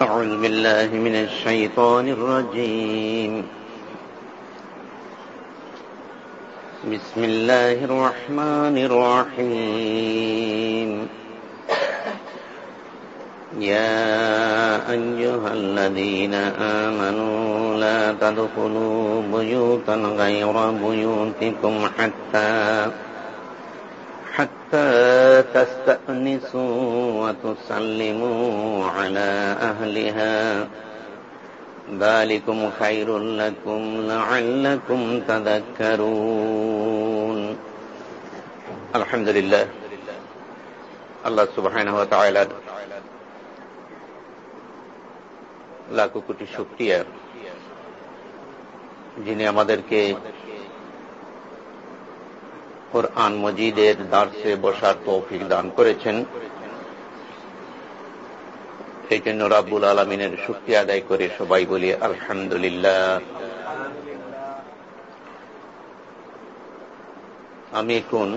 أعوذ بالله من الشيطان الرجيم. بسم الله الرحمن الرحيم. يا أيها الذين آمنوا لا تدخلوا بيوتا غير بيوتكم حتى تستأنسوا وتسلموا على أهلها. ذلكم خير لكم لعلكم تذكرون. الحمد لله الله سبحانه وتعالى تعالی لاکھوں کوٹی شکریہ جنہیں ہمارے কোরআন মজিদের দার্সে বসার তৌফিক দান করেছেন। সেই জন্য রাব্বুল আলমিনের শুক্তি আদায় করে সবাই বলি আলহামদুলিল্লাহ। আমি এখন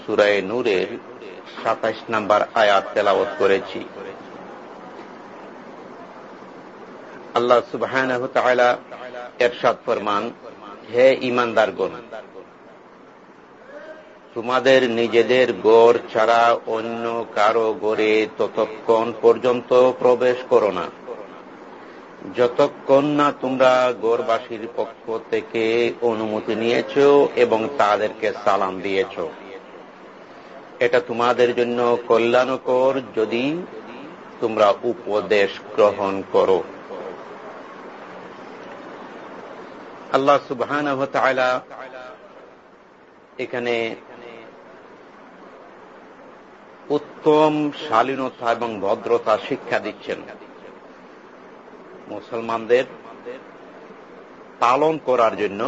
সুরায় নূরের সাতাইশ নাম্বার আয়াত তেলাওত করেছি। আল্লাহ সুবাহ এরশাদ ফরমান, হে ইমানদার ইমানদারগণ তোমাদের নিজেদের গড় ছাড়া অন্য কারও গড়ে ততক্ষণ পর্যন্ত প্রবেশ করো না। যতক্ষণ না তোমরা গড়বাসীর পক্ষ থেকে অনুমতি নিয়েছ এবং তাদেরকে সালাম দিয়েছ। এটা তোমাদের জন্য কল্যাণকর যদি তোমরা উপদেশ গ্রহণ করো। আল্লাহ সুবাহ এখানে উত্তম, শালীনতা এবং ভদ্রতা শিক্ষা দিচ্ছেন। মুসলমানদের পালন করার জন্য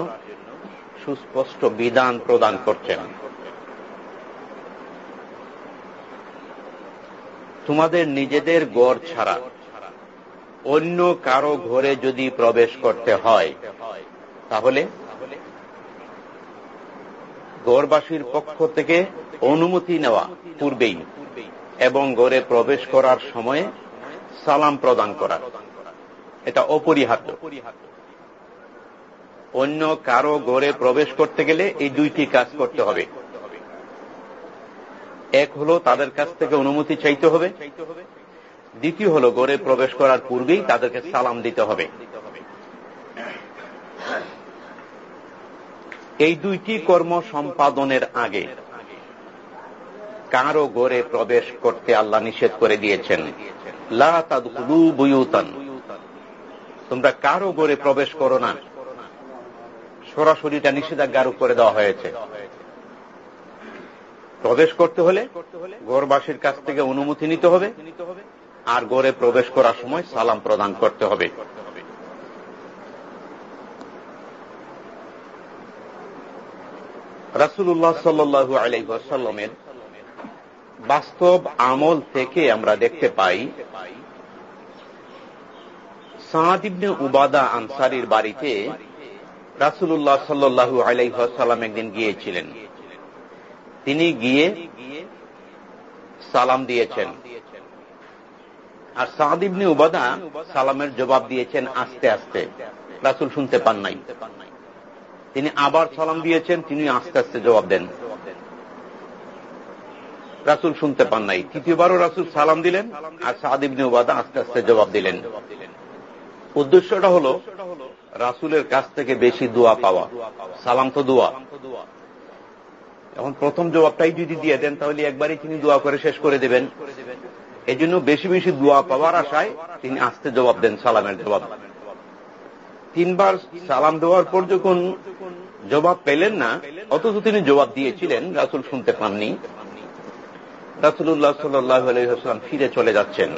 সুস্পষ্ট বিধান প্রদান করছেন। তোমাদের নিজেদের গড় ছাড়া অন্য কারও ঘরে যদি প্রবেশ করতে হয়, তাহলে গড়বাসীর পক্ষ থেকে অনুমতি নেওয়া পূর্বেই এবং গড়ে প্রবেশ করার সময়ে সালাম প্রদান করা। এটা অপরিহার্য। অন্য কারও গড়ে প্রবেশ করতে গেলে এই দুইটি কাজ করতে হবে। এক হলো তাদের কাছ থেকে অনুমতি চাইতে হবে। দ্বিতীয় হলো গড়ে প্রবেশ করার পূর্বেই তাদেরকে সালাম দিতে হবে। এই দুইটি কর্ম সম্পাদনের আগে কারও গড়ে প্রবেশ করতে আল্লাহ নিষেধ করে দিয়েছেন। বুয়ুতান। তোমরা কারও গড়ে প্রবেশ করো না। সরাসরিটা নিষেধাজ্ঞার করে দেওয়া হয়েছে। প্রবেশ করতে হলে গড়বাসীর কাছ থেকে অনুমতি নিতে হবে। আর গড়ে প্রবেশ করার সময় সালাম প্রদান করতে হবে। রাসুল্লাহ সাল্লু আলাইসাল্লামের বাস্তব আমল থেকে আমরা দেখতে পাই সাহাদিবনে উবাদা আনসারির বাড়িতে রাসুল্লাহ সাল্লু আলাইসাল্লাম একদিন গিয়েছিলেন। তিনি গিয়ে সালাম দিয়েছেন। আর সাহাদিবনে উবাদা সালামের জবাব দিয়েছেন আস্তে আস্তে। রাসুল শুনতে পান নাই। তিনি আবার সালাম দিয়েছেন, তিনি আস্তে আস্তে জবাব দেন। রাসুল শুনতে পান নাই। তৃতীয়বারও রাসুল সালাম দিলেন আর সাদিবনে উবাদা আস্তে আস্তে জবাব দিলেন। উদ্দেশ্যটা হল, রাসুলের কাছ থেকে বেশি দোয়া পাওয়া। সালাম তো দোয়া। এখন প্রথম জবাবটাই যদি দিয়ে দেন, তাহলে একবারই তিনি দোয়া করে শেষ করে দেবেন। এই জন্য বেশি বেশি দোয়া পাওয়ার আশায় তিনি আস্তে জবাব দেন, সালামের জবাব। তিনবার সালাম দেওয়ার পর যখন জবাব পেলেন না, অথচ তিনি জবাব দিয়েছিলেন, রাসুল শুনতে পাননি। রাসুল্লাহ সাল্লাম ফিরে চলে যাচ্ছেন।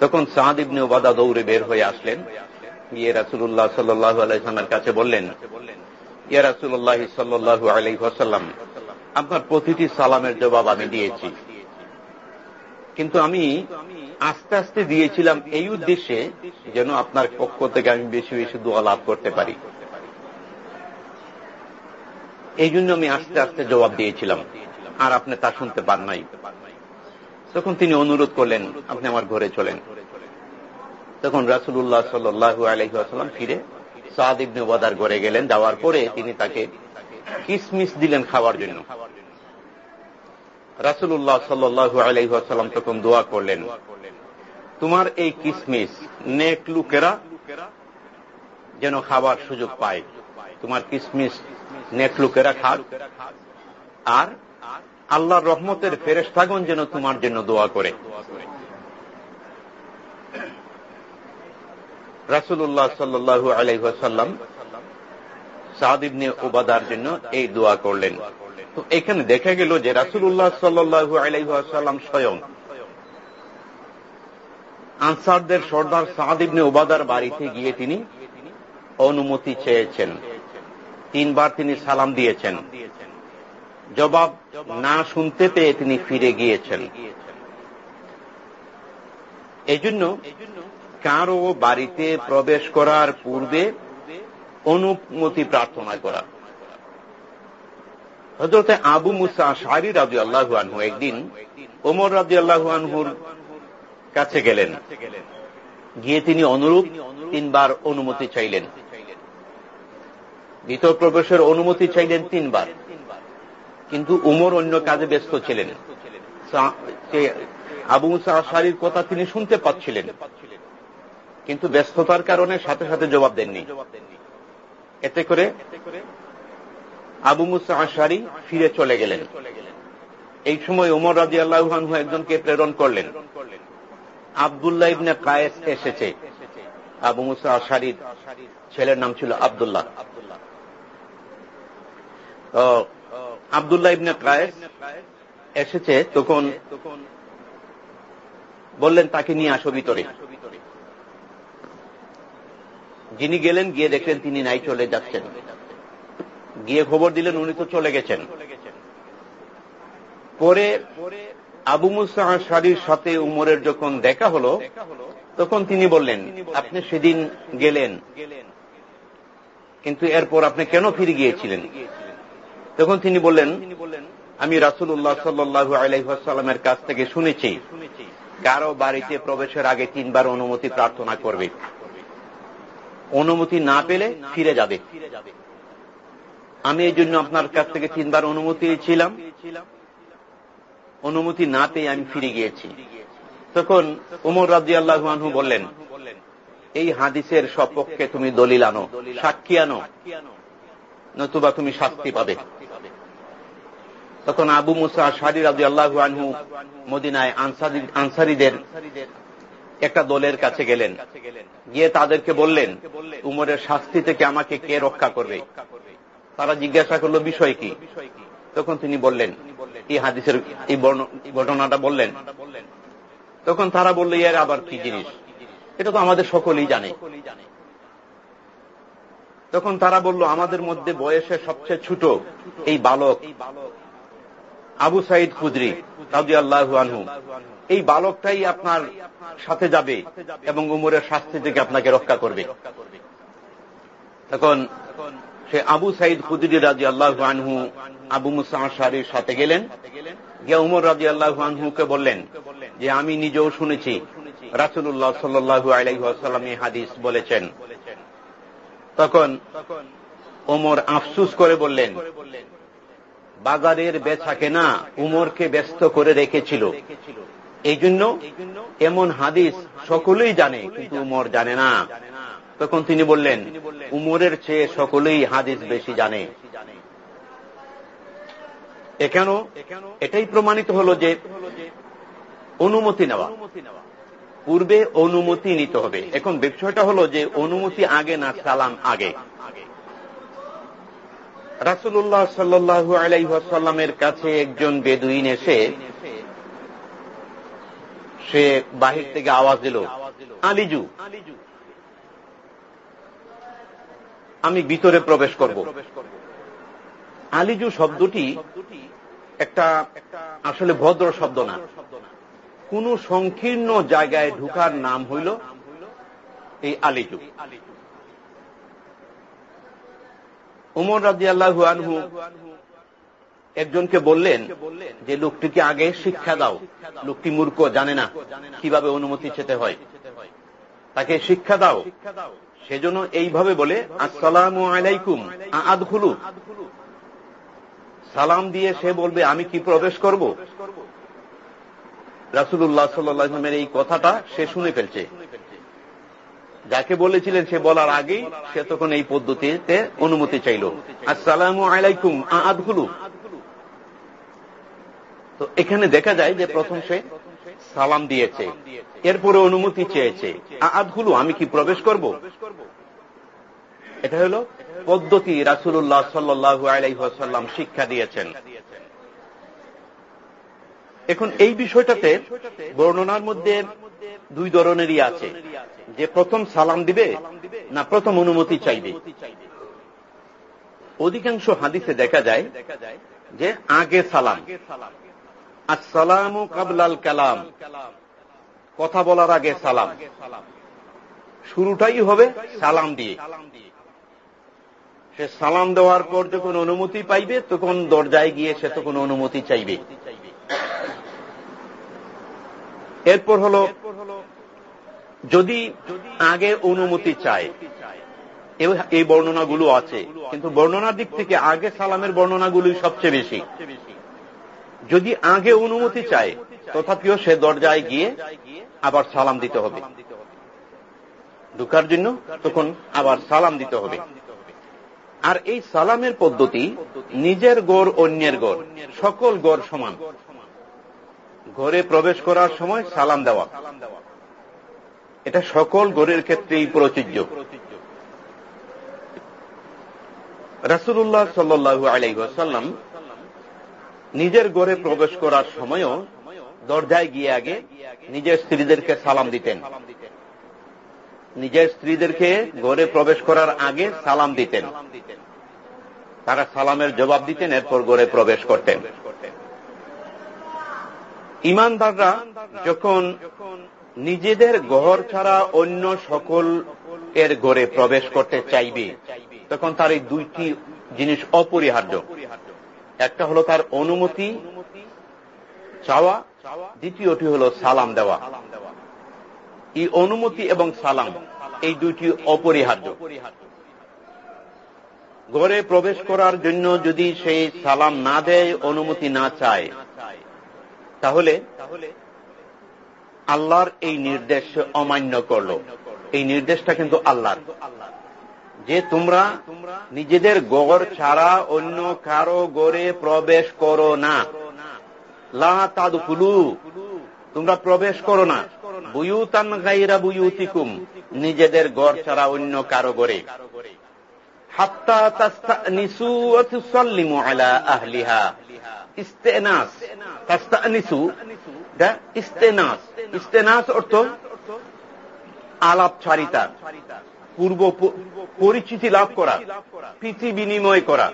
তখন সাহাদ ইবনে ওবাদা দৌড়ে বের হয়ে আসলেন। গিয়ে রাসুল্লাহ সাল্লাহ আলাইসলামের কাছে বললেন, ইয়া রাসুল্লাহ সাল্লু আলাইসাল্লাম আপনার প্রতিটি সালামের জবাব আমি দিয়েছি। কিন্তু আমি আস্তে আস্তে দিয়েছিলাম এই উদ্দেশ্যে যেন আপনার পক্ষ থেকে আমি বেশি বেশি দোয়া লাভ করতে পারি। এই জন্য আমি আস্তে আস্তে জবাব দিয়েছিলাম, আর আপনি তা শুনতে পান নাই। তখন তিনি অনুরোধ করলেন, আপনি আমার ঘরে চলেন। তখন রাসুল্লাহ সাল্লু আলহিহাসাল্লাম ফিরে সাদ ইবনে ওবাদার ঘরে গেলেন, যাওয়ার পরে তিনি তাকে কিসমিস দিলেন খাওয়ার জন্য। রাসুল্লাহ সাল্লু আলহিহাসাল্লাম তখন দোয়া করলেন তোমার এই কিসমিস, নেক লুকেরা যেন খাবার সুযোগ পায়। তোমার কিসমিস নেক লুকেরা খাক। আর আল্লাহর রহমতের ফেরেস্তাগন যেন তোমার জন্য দোয়া করে। রাসুল্লাহ সাল্লু আলাইসাল্লাম সাদিবনে ওবাদার জন্য এই দোয়া করলেন। তো এখানে দেখা গেল যে রাসুল্লাহ সাল্লু আলাইসাল্লাম স্বয়ং আনসারদের সর্দার সাদিবনে ওবাদার বাড়িতে গিয়ে তিনি অনুমতি চেয়েছেন। তিনবার তিনি সালাম দিয়েছেন। জবাব না শুনতে পেয়ে তিনি ফিরে গিয়েছেন। এজন্য কারও বাড়িতে প্রবেশ করার পূর্বে অনুমতি প্রার্থনা করা। হজরতে আবু মুসা শাহরি রাজু আল্লাহু আনহু একদিন ওমর রাজু আল্লাহু আনহুর কাছে গেলেন। গিয়ে তিনি অনুরূপ তিনবার অনুমতি চাইলেন। ভিতর প্রবেশের অনুমতি চাইলেন তিনবার। কিন্তু উমর অন্য কাজে ব্যস্ত ছিলেন। আবু মুসা আশারির কথা তিনি শুনতে পাচ্ছিলেন। কিন্তু ব্যস্ততার কারণে সাথে সাথে জবাব দেননি। এতে করে আবু মুসা আশারি ফিরে চলে গেলেন। এই সময় উমর রাজি আল্লাহানহু একজনকে প্রেরণ করলেন। আবদুল্লাহ ইবনে কায়েস এসেছে। আবু মুসা আশারির ছেলের নাম ছিল আবদুল্লাহ। আবদুল্লাহ ইবনে কায়েস এসেছে তখন বললেন, তাকে নিয়ে আসো ভিতরে। যিনি গেলেন, গিয়ে দেখলেন তিনি নাই, চলে যাচ্ছেন। গিয়ে খবর দিলেন, উনি তো চলে গেছেন। পরে আবু মুসা শাড়ির সাথে উমরের যখন দেখা হলো, তখন তিনি বললেন, আপনি সেদিন গেলেন। কিন্তু এরপর আপনি কেন ফিরে গিয়েছিলেন? তখন তিনি বললেন, আমি রাসুল্লাহ সাল্লু আলাইসাল্লামের কাছ থেকে শুনেছি, কারও বাড়িতে প্রবেশের আগে তিনবার অনুমতি প্রার্থনা করবে। অনুমতি না পেলে ফিরে যাবে। আমি এই জন্য আপনার কাছ থেকে তিনবার অনুমতি ছিলাম অনুমতি না পেয়ে আমি ফিরে গিয়েছি। তখন উমর রাজি আল্লাহু বললেন, এই হাদিসের সপক্ষে তুমি দলিল আনো, সাক্ষী আনো, নতুবা তুমি শাস্তি পাবে। তখন আবু মুসা শারি রাজু আল্লাহু আনহু মদিনায় আনসারিদের একটা দলের কাছে গেলেন। গিয়ে তাদেরকে বললেন, উমরের শাস্তি থেকে আমাকে কে রক্ষা করবে? তারা জিজ্ঞাসা করল, বিষয় কি? তখন তিনি বললেন এই হাদিসের এই ঘটনাটা বললেন। তখন তারা বলল, এর আবার কি জিনিস? এটা তো আমাদের সকলেই জানে। তখন তারা বলল, আমাদের মধ্যে বয়সে সবচেয়ে ছোট এই বালক আবু সাইদ খুদ্রি রাজু আল্লাহ আনহু। এই বালকটাই আপনার সাথে যাবে এবং উমরের শাস্তি থেকে আপনাকে রক্ষা করবে। তখন সে আবু সাইদ খুদ্রি রাজি আল্লাহ আনহু আবু মুসাহির সাথে গেলেন। গিয়ে উমর রাজি আল্লাহ আনহুকে বললেন যে, আমি নিজেও শুনেছি রাসুল্লাহ সাল্লু আলাইসাল্লাম হাদিস বলেছেন। তখন ওমর আফসুস করে বললেন, বাজারের বেচা কেনা উমরকে ব্যস্ত করে রেখেছিল। এই জন্য এমন হাদিস সকলেই জানে, কিন্তু উমর জানে না। তখন তিনি বললেন, উমরের চেয়ে সকলেই হাদিস বেশি জানে। এখানে এটাই প্রমাণিত হল যে অনুমতি নেওয়া। পূর্বে অনুমতি নিতে হবে। এখন বিষয়টা হল যে অনুমতি আগে না সালাম আগে। রাসুল্লাহ সাল্লু আলাইসাল্লামের কাছে একজন বেদুইন এসে সে বাহির থেকে আওয়াজ দিল, আলিজু, আমি ভিতরে প্রবেশ করব। আলিজু শব্দটি একটা আসলে ভদ্র শব্দ না। কোন সংকীর্ণ জায়গায় ঢুকার নাম হইল এই আলিজু। উমর রাজি আল্লাহু আনহু একজনকে বললেন যে, লোকটিকে আগে শিক্ষা দাও। লোকটি মূর্খ, জানে না কীভাবে অনুমতি চেতে হয়। তাকে শিক্ষা দাও। সেজন্য এইভাবে বলে, আসসালাম আলাইকুম আদখুলু সালাম দিয়ে সে বলবে, আমি কি প্রবেশ করব? রাসুল্লাহ সাল্লামের এই কথাটা সে শুনে ফেলছে। যাকে বলেছিলেন সে বলার আগেই সে তখন এই পদ্ধতিতে অনুমতি চাইল। আসসালাম আলাইকুম আদখুলু। তো এখানে দেখা যায় যে প্রথম সে সালাম দিয়েছে, এরপরে অনুমতি চেয়েছে। আদগুলো আমি কি প্রবেশ করব? এটা হল পদ্ধতি রাসুল্লাহ সাল্লু আলাইসাল্লাম শিক্ষা দিয়েছেন। এখন এই বিষয়টাতে বর্ণনার মধ্যে দুই ধরনেরই আছে। যে প্রথম সালাম দিবে না প্রথম অনুমতি চাইবে। অধিকাংশ হাদিসে দেখা যায় যে আগে সালাম। আসসালামু কাবলাল কালাম। কথা বলার আগে সালাম। শুরুটাই হবে সালাম দিয়ে। সে সালাম দেওয়ার পর যখন অনুমতি পাইবে, তখন দরজায় গিয়ে সে তখন অনুমতি চাইবে। এরপর হল, যদি আগে অনুমতি চায় এই বর্ণনাগুলো আছে, কিন্তু বর্ণনার দিক থেকে আগে সালামের বর্ণনাগুলি সবচেয়ে বেশি। যদি আগে অনুমতি চায়, তথাপিও সে দরজায় গিয়ে আবার সালাম দিতে হবে। ঢুকার জন্য তখন আবার সালাম দিতে হবে। আর এই সালামের পদ্ধতি নিজের গড় অন্যের গড় সকল গড় সমান। ঘরে প্রবেশ করার সময় সালাম দেওয়া। এটা সকল গড়ের ক্ষেত্রেই প্রযোজ্য। রাসুল্লাহ সাল্লু আলাইসাল্লাম নিজের গড়ে প্রবেশ করার সময়ও দরজায় গিয়ে আগে নিজের স্ত্রীদেরকে সালাম দিতেন। নিজের স্ত্রীদেরকে গড়ে প্রবেশ করার আগে সালাম দিতেন। তারা সালামের জবাব দিতেন, এরপর গড়ে প্রবেশ করতেন। ইমানদাররা যখন নিজেদের ঘর ছাড়া অন্য সকল এর গড়ে প্রবেশ করতে চাইবে, তখন তার এই দুইটি জিনিস অপরিহার্য। একটা হলো তার অনুমতি, চাওয়া, দ্বিতীয়টি হল সালাম দেওয়া। এই অনুমতি এবং সালাম, এই দুইটি অপরিহার্য। ঘরে প্রবেশ করার জন্য যদি সেই সালাম না দেয়, অনুমতি না চায়, তাহলে আল্লাহর এই নির্দেশ অমান্য করল। এই নির্দেশটা কিন্তু আল্লাহর। যে তোমরা নিজেদের গড় ছাড়া অন্য কারও গড়ে প্রবেশ করো না। লাদুকুলু তোমরা প্রবেশ করো না। বুয়ুতান গাইরা বুয়ুতিকুম, নিজেদের গড় ছাড়া অন্য কারও গড়ে হাত্তা তাস্তা পূর্ব পরিচিতি লাভ করা, প্রীতি বিনিময় করা,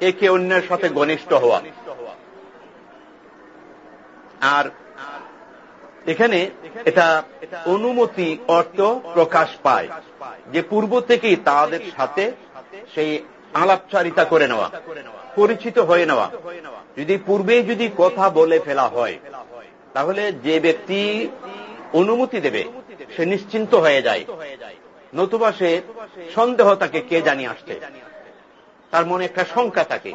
একে অন্যের সাথে ঘনিষ্ঠ হওয়া। আর এখানে এটা অনুমতি অর্থ প্রকাশ পায় যে পূর্ব থেকেই তাদের সাথে সেই আলাপচারিতা করে নেওয়া, পরিচিত হয়ে নেওয়া। যদি পূর্বে যদি কথা বলে ফেলা হয়, তাহলে যে ব্যক্তি অনুমতি দেবে, সে নিশ্চিন্ত হয়ে যায়। নতুবা সে সন্দেহ তাকে কে জানিয়ে আসছে? তার মনে একটা শঙ্কা থাকে।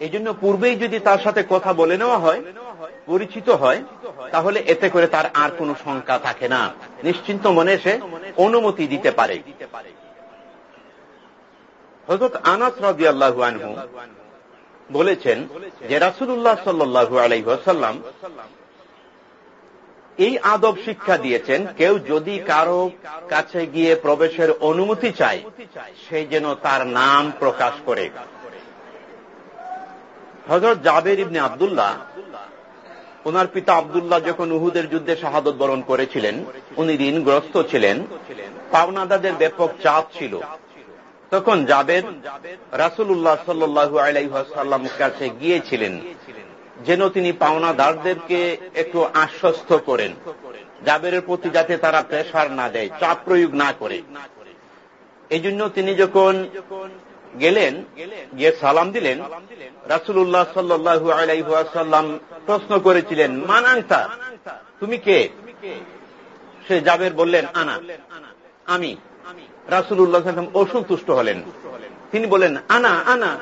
এই জন্য পূর্বেই যদি তার সাথে কথা বলে নেওয়া হয়, পরিচিত হয়, তাহলে এতে করে তার আর কোনো শঙ্কা থাকে না। নিশ্চিন্ত মনে সে অনুমতি দিতে পারে। হজরত আনাস রাজি আনহু বলেছেন যে রাসুল্লাহ সাল্লু আলাইসাল্লাম এই আদব শিক্ষা দিয়েছেন, কেউ যদি কারও কাছে গিয়ে প্রবেশের অনুমতি চায়, সে যেন তার নাম প্রকাশ করে। হজরত জাবের ইবনে আবদুল্লাহ, ওনার পিতা আবদুল্লাহ যখন উহুদের যুদ্ধে শাহাদত বরণ করেছিলেন, উনি ঋণগ্রস্ত ছিলেন। পাওনাদাদের ব্যাপক চাপ ছিল। তখন জাবের রাসুল্লাহ সাল্লু আলাইসাল্লাম কাছে গিয়েছিলেন, যেন তিনি পাওনাদারদেরকে একটু আশ্বস্ত করেন। জাবেরের প্রতি যাতে তারা প্রেশার না দেয়, চাপ প্রয়োগ না করে। এই জন্য তিনি যখন গেলেন, গিয়ে সালাম দিলেন। রাসুল্লাহ সাল্লু আলাইসাল্লাম প্রশ্ন করেছিলেন, মানাংতা, তুমি কে? সে জাবের বললেন, আনা, আমি। রাসুল্লাহ অসন্তুষ্ট হলেন। তিনি বলেন আনা আনা।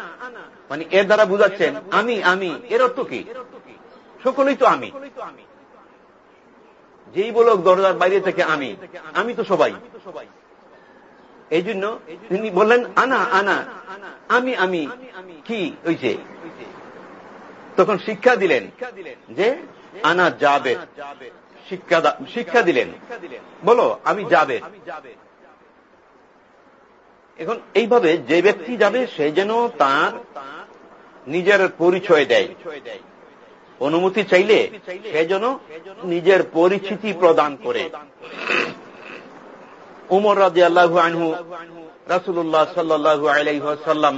মানে এর দ্বারা বুঝাচ্ছেন, আমি আমি, এর অর্থ কি? সকলেই তো আমি। যেই বলক দরজার বাইরে থেকে আমি। আমি তো সবাই। এই জন্য তিনি বললেন, আনা আনা, আমি আমি, কি হয়েছে তখন শিক্ষা দিলেন যে, আনা যাবে। শিক্ষা শিক্ষা দিলেন। বলো, আমি যাবে। এখন এইভাবে যে ব্যক্তি যাবে, সে যেন তার নিজের পরিচয় দেয়। অনুমতি চাইলে সে যেন নিজের পরিচিতি প্রদান করে। উমর রাজি আল্লাহু আনহু রাসুল্লাহ সাল্লু আলাইসাল্লাম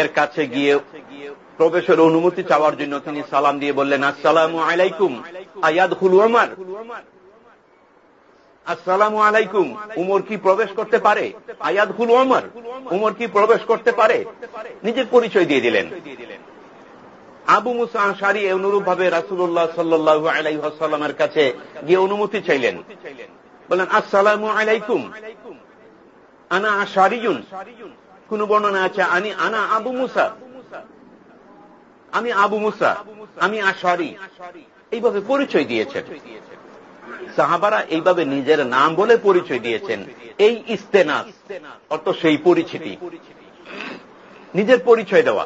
এর কাছে গিয়ে প্রবেশের অনুমতি চাওয়ার জন্য তিনি সালাম দিয়ে বললেন, আসসালাম আলাইকুম আয়াদ হুল আমার আসসালাম আলাইকুম, উমর কি প্রবেশ করতে পারে? আয়াদ হুল আমার উমর কি প্রবেশ করতে পারে? নিজের পরিচয় দিয়ে দিলেন। আবু মুসা আশারি অনুরূপ ভাবে রাসুল্লাহ সাল্লু আলাইসাল্লামের কাছে গিয়ে অনুমতি চাইলেন। বলেন, আসসালাম আলাইকুম। আনা আশারিজুন কোন বর্ণনা আছে? আনি, আনা আবু মুসা। আমি আবু মুসা, আমি আশারি। এইভাবে পরিচয় দিয়েছেন। সাহাবারা এইভাবে নিজের নাম বলে পরিচয় দিয়েছেন। এই ইস্তেনাস, অর্থ সেই পরিচিতি। নিজের পরিচয় দেওয়া।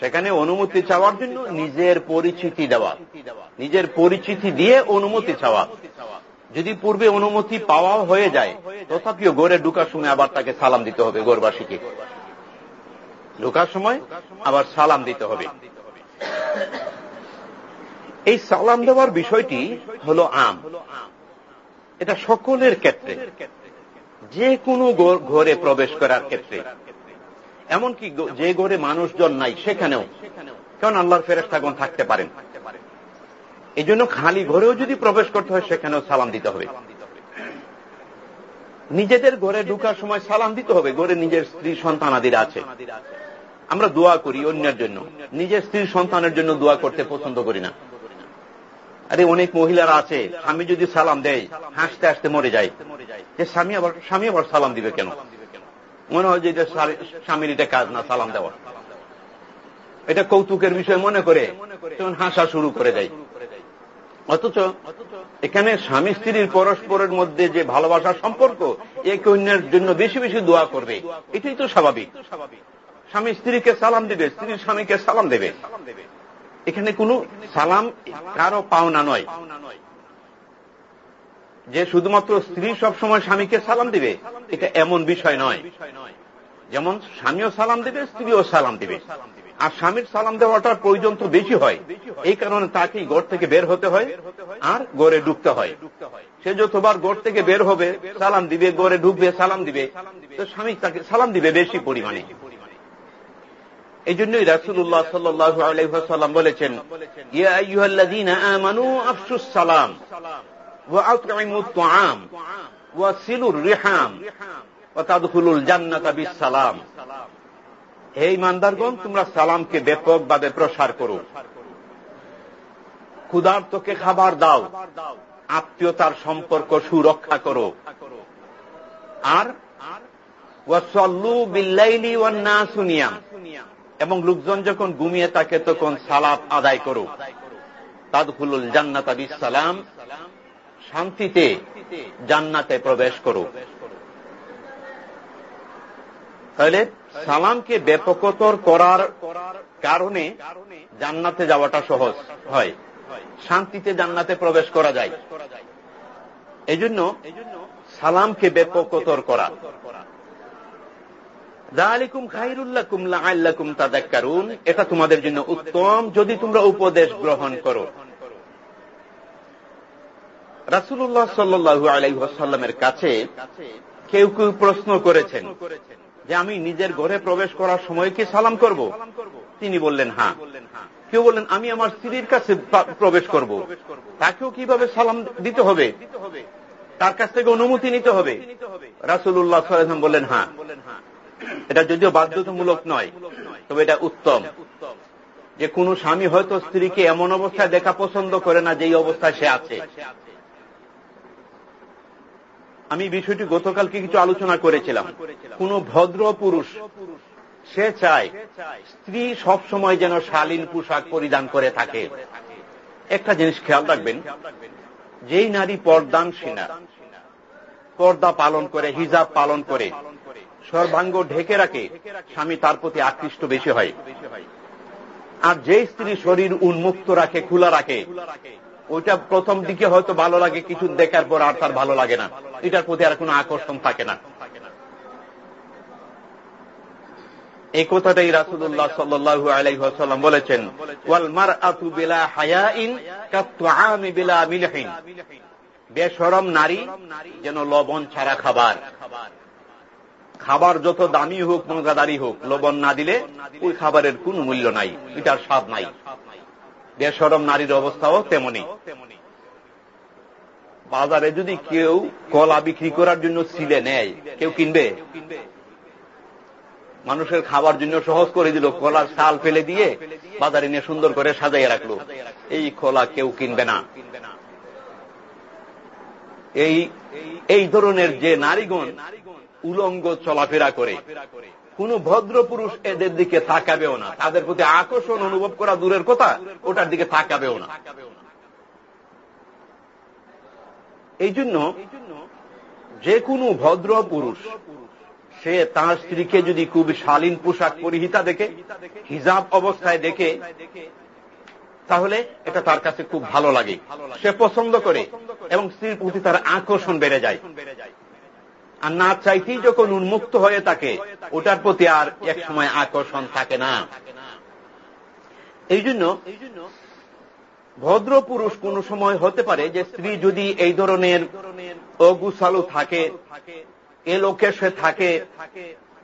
সেখানে অনুমতি চাওয়ার জন্য নিজের পরিচিতি দেওয়া। নিজের পরিচিতি দিয়ে অনুমতি চাওয়া। যদি পূর্বে অনুমতি পাওয়া হয়ে যায়, তথাপিও গড়ে ঢুকার সময় আবার তাকে সালাম দিতে হবে গোরবাসীকে ঢুকার সময় আবার সালাম দিতে হবে। এই সালাম দেওয়ার বিষয়টি হল আম। এটা সকলের ক্ষেত্রে, যে কোনো ঘরে প্রবেশ করার ক্ষেত্রে। এমনকি যে ঘরে মানুষজন নাই, সেখানেও। কারণ আল্লাহর ফেরেস্তাগণ থাকতে পারেন। এই জন্য খালি ঘরেও যদি প্রবেশ করতে হয়, সেখানেও সালাম দিতে হবে। নিজেদের ঘরে ঢুকার সময় সালাম দিতে হবে, ঘরে নিজের স্ত্রী সন্তানাদিরা আছে। আমরা দোয়া করি অন্যের জন্য। নিজের স্ত্রী, সন্তানের জন্য দোয়া করতে পছন্দ করি না। আরে, অনেক মহিলারা আছে, স্বামী যদি সালাম দেয়, হাসতে হাসতে মরে যায়। যে স্বামী আবার স্বামী আবার সালাম দিবে কেন? মনে হয় যে এটা স্বামীর এটা কাজ না, সালাম দেওয়া। এটা কৌতুকের বিষয় মনে করে তখন হাসা শুরু করে দেয়। অথচ এখানে স্বামী স্ত্রীর পরস্পরের মধ্যে যে ভালোবাসার সম্পর্ক, এক অন্যের জন্য বেশি বেশি দোয়া করবে। এটাই তো স্বাভাবিক। স্বামী স্ত্রীকে সালাম দেবে, স্ত্রীর স্বামীকে সালাম দেবে। এখানে কোন সালাম কারও পাওনা নয়। যে শুধুমাত্র স্ত্রী সবসময় স্বামীকে সালাম দিবে, এটা এমন বিষয় নয়। যেমন স্বামীও সালাম দিবে, স্ত্রীও সালাম দিবে। আর স্বামীর সালাম দেওয়াটার প্রয়োজন তো বেশি হয়। এই কারণে তাকে গড় থেকে বের হতে হয় আর গড়ে ঢুকতে হয়। সে যতবার গড় থেকে বের হবে, সালাম দিবে, গড়ে ঢুকবে সালাম দিবে, তো স্বামী তাকে সালাম দিবে বেশি পরিমাণে। এই জন্যই রাসুল্লাহ সাল্লাহ আলাইসাল্লাম বলেছেন সালাম জান্নাতা বিসালাম হে ইমানদারগণ, তোমরা সালামকে ব্যাপকভাবে প্রসার করো। ক্ষুধার্তকে খাবার দাও, আত্মীয়তার সম্পর্ক সুরক্ষা করো। আর এবং লোকজন যখন ঘুমিয়ে থাকে, তখন সালাপ আদায় করো। তাদফুলুল জান্নাত সালাম শান্তিতে জান্নাতে প্রবেশ করো। তাহলে সালামকে ব্যাপকতর করার কারণে জান্নাতে যাওয়াটা সহজ হয়। শান্তিতে জান্নাতে প্রবেশ করা যায়। এই জন্য সালামকে ব্যাপকতর করা। দালিকুম খাইরুল্লাহ কুমলা আল্লাকুম তাদাক্কারুন এটা তোমাদের জন্য উত্তম যদি তোমরা উপদেশ গ্রহণ করো। রাসুল্লাহ সাল্লু আলাইসাল্লামের কাছে কেউ কেউ প্রশ্ন করেছেন যে আমি নিজের ঘরে প্রবেশ করার সময় কি সালাম করব। তিনি বললেন হ্যাঁ। কেউ বললেন, আমি আমার স্ত্রীর কাছে প্রবেশ করব। তাকেও কীভাবে সালাম দিতে হবে? তার কাছ থেকে অনুমতি নিতে হবে। রাসুল্লাহ সাল্লাম বললেন হ্যাঁ। এটা যদিও বাধ্যতামূলক নয়, তবে এটা উত্তম। যে কোন স্বামী হয়তো স্ত্রীকে এমন অবস্থায় দেখা পছন্দ করে না যেই অবস্থায় সে আছে। আমি বিষয়টি গতকালকে কিছু আলোচনা করেছিলাম। কোন ভদ্র পুরুষ, সে চায় স্ত্রী সব সময় যেন শালীন পোশাক পরিধান করে থাকে। একটা জিনিস খেয়াল রাখবেন, যেই নারী পর্দানসীনা পর্দা পালন করে, হিজাব পালন করে, সর্বাঙ্গ ঢেকে রাখে, স্বামী তার প্রতি আকৃষ্ট বেশি হয়। আর যে স্ত্রী শরীর উন্মুক্ত রাখে, খোলা রাখে ওইটা প্রথম দিকে হয়তো ভালো লাগে, কিছু দেখার পর আর তার ভালো লাগে না। এটার প্রতি আর কোনো আকর্ষণ থাকে না। এই কথাটাই রাসুল্লাহ সাল্লু আলাইসাল্লাম বলেছেন, ওয়াল আতু বেলা হায়াইন বেলা মিলহীন। বেসরম নারী যেন লবণ ছাড়া খাবার। খাবার যত দামি হোক মজাদারি হোক, লবণ না দিলে ওই খাবারের কোন মূল্য নাই, এটার স্বাদ নাই। বেসরম নারীর অবস্থাও তেমনি। বাজারে যদি কেউ কলা বিক্রি করার জন্য সিলে নেয়, কেউ কিনবে? মানুষের খাবার জন্য সহজ করে দিল, কলার শাল ফেলে দিয়ে বাজারে নিয়ে সুন্দর করে সাজাইয়া রাখল। এই কলা কেউ কিনবে না। এই এই ধরনের যে নারীগণ উলঙ্গ চলাফেরা করে কোন ভদ্র পুরুষ এদের দিকে তাকাবেও না। তাদের প্রতি আকর্ষণ অনুভব করা দূরের কথা, ওটার দিকে তাকাবেও না। এই জন্য যে কোনো ভদ্র পুরুষ, সে তার স্ত্রীকে যদি খুব শালীন পোশাক পরিহিতা দেখে, হিজাব অবস্থায় দেখে, তাহলে এটা তার কাছে খুব ভালো লাগে। সে পছন্দ করে এবং স্ত্রীর প্রতি তার আকর্ষণ বেড়ে যায়। আর না চাইতেই যখন উন্মুক্ত হয়ে থাকে, ওটার প্রতি আর এক সময় আকর্ষণ থাকে না। এই জন্য ভদ্র পুরুষ কোন সময় হতে পারে যে স্ত্রী যদি এই ধরনের অগুসালু থাকে, এ লোকে সে থাকে,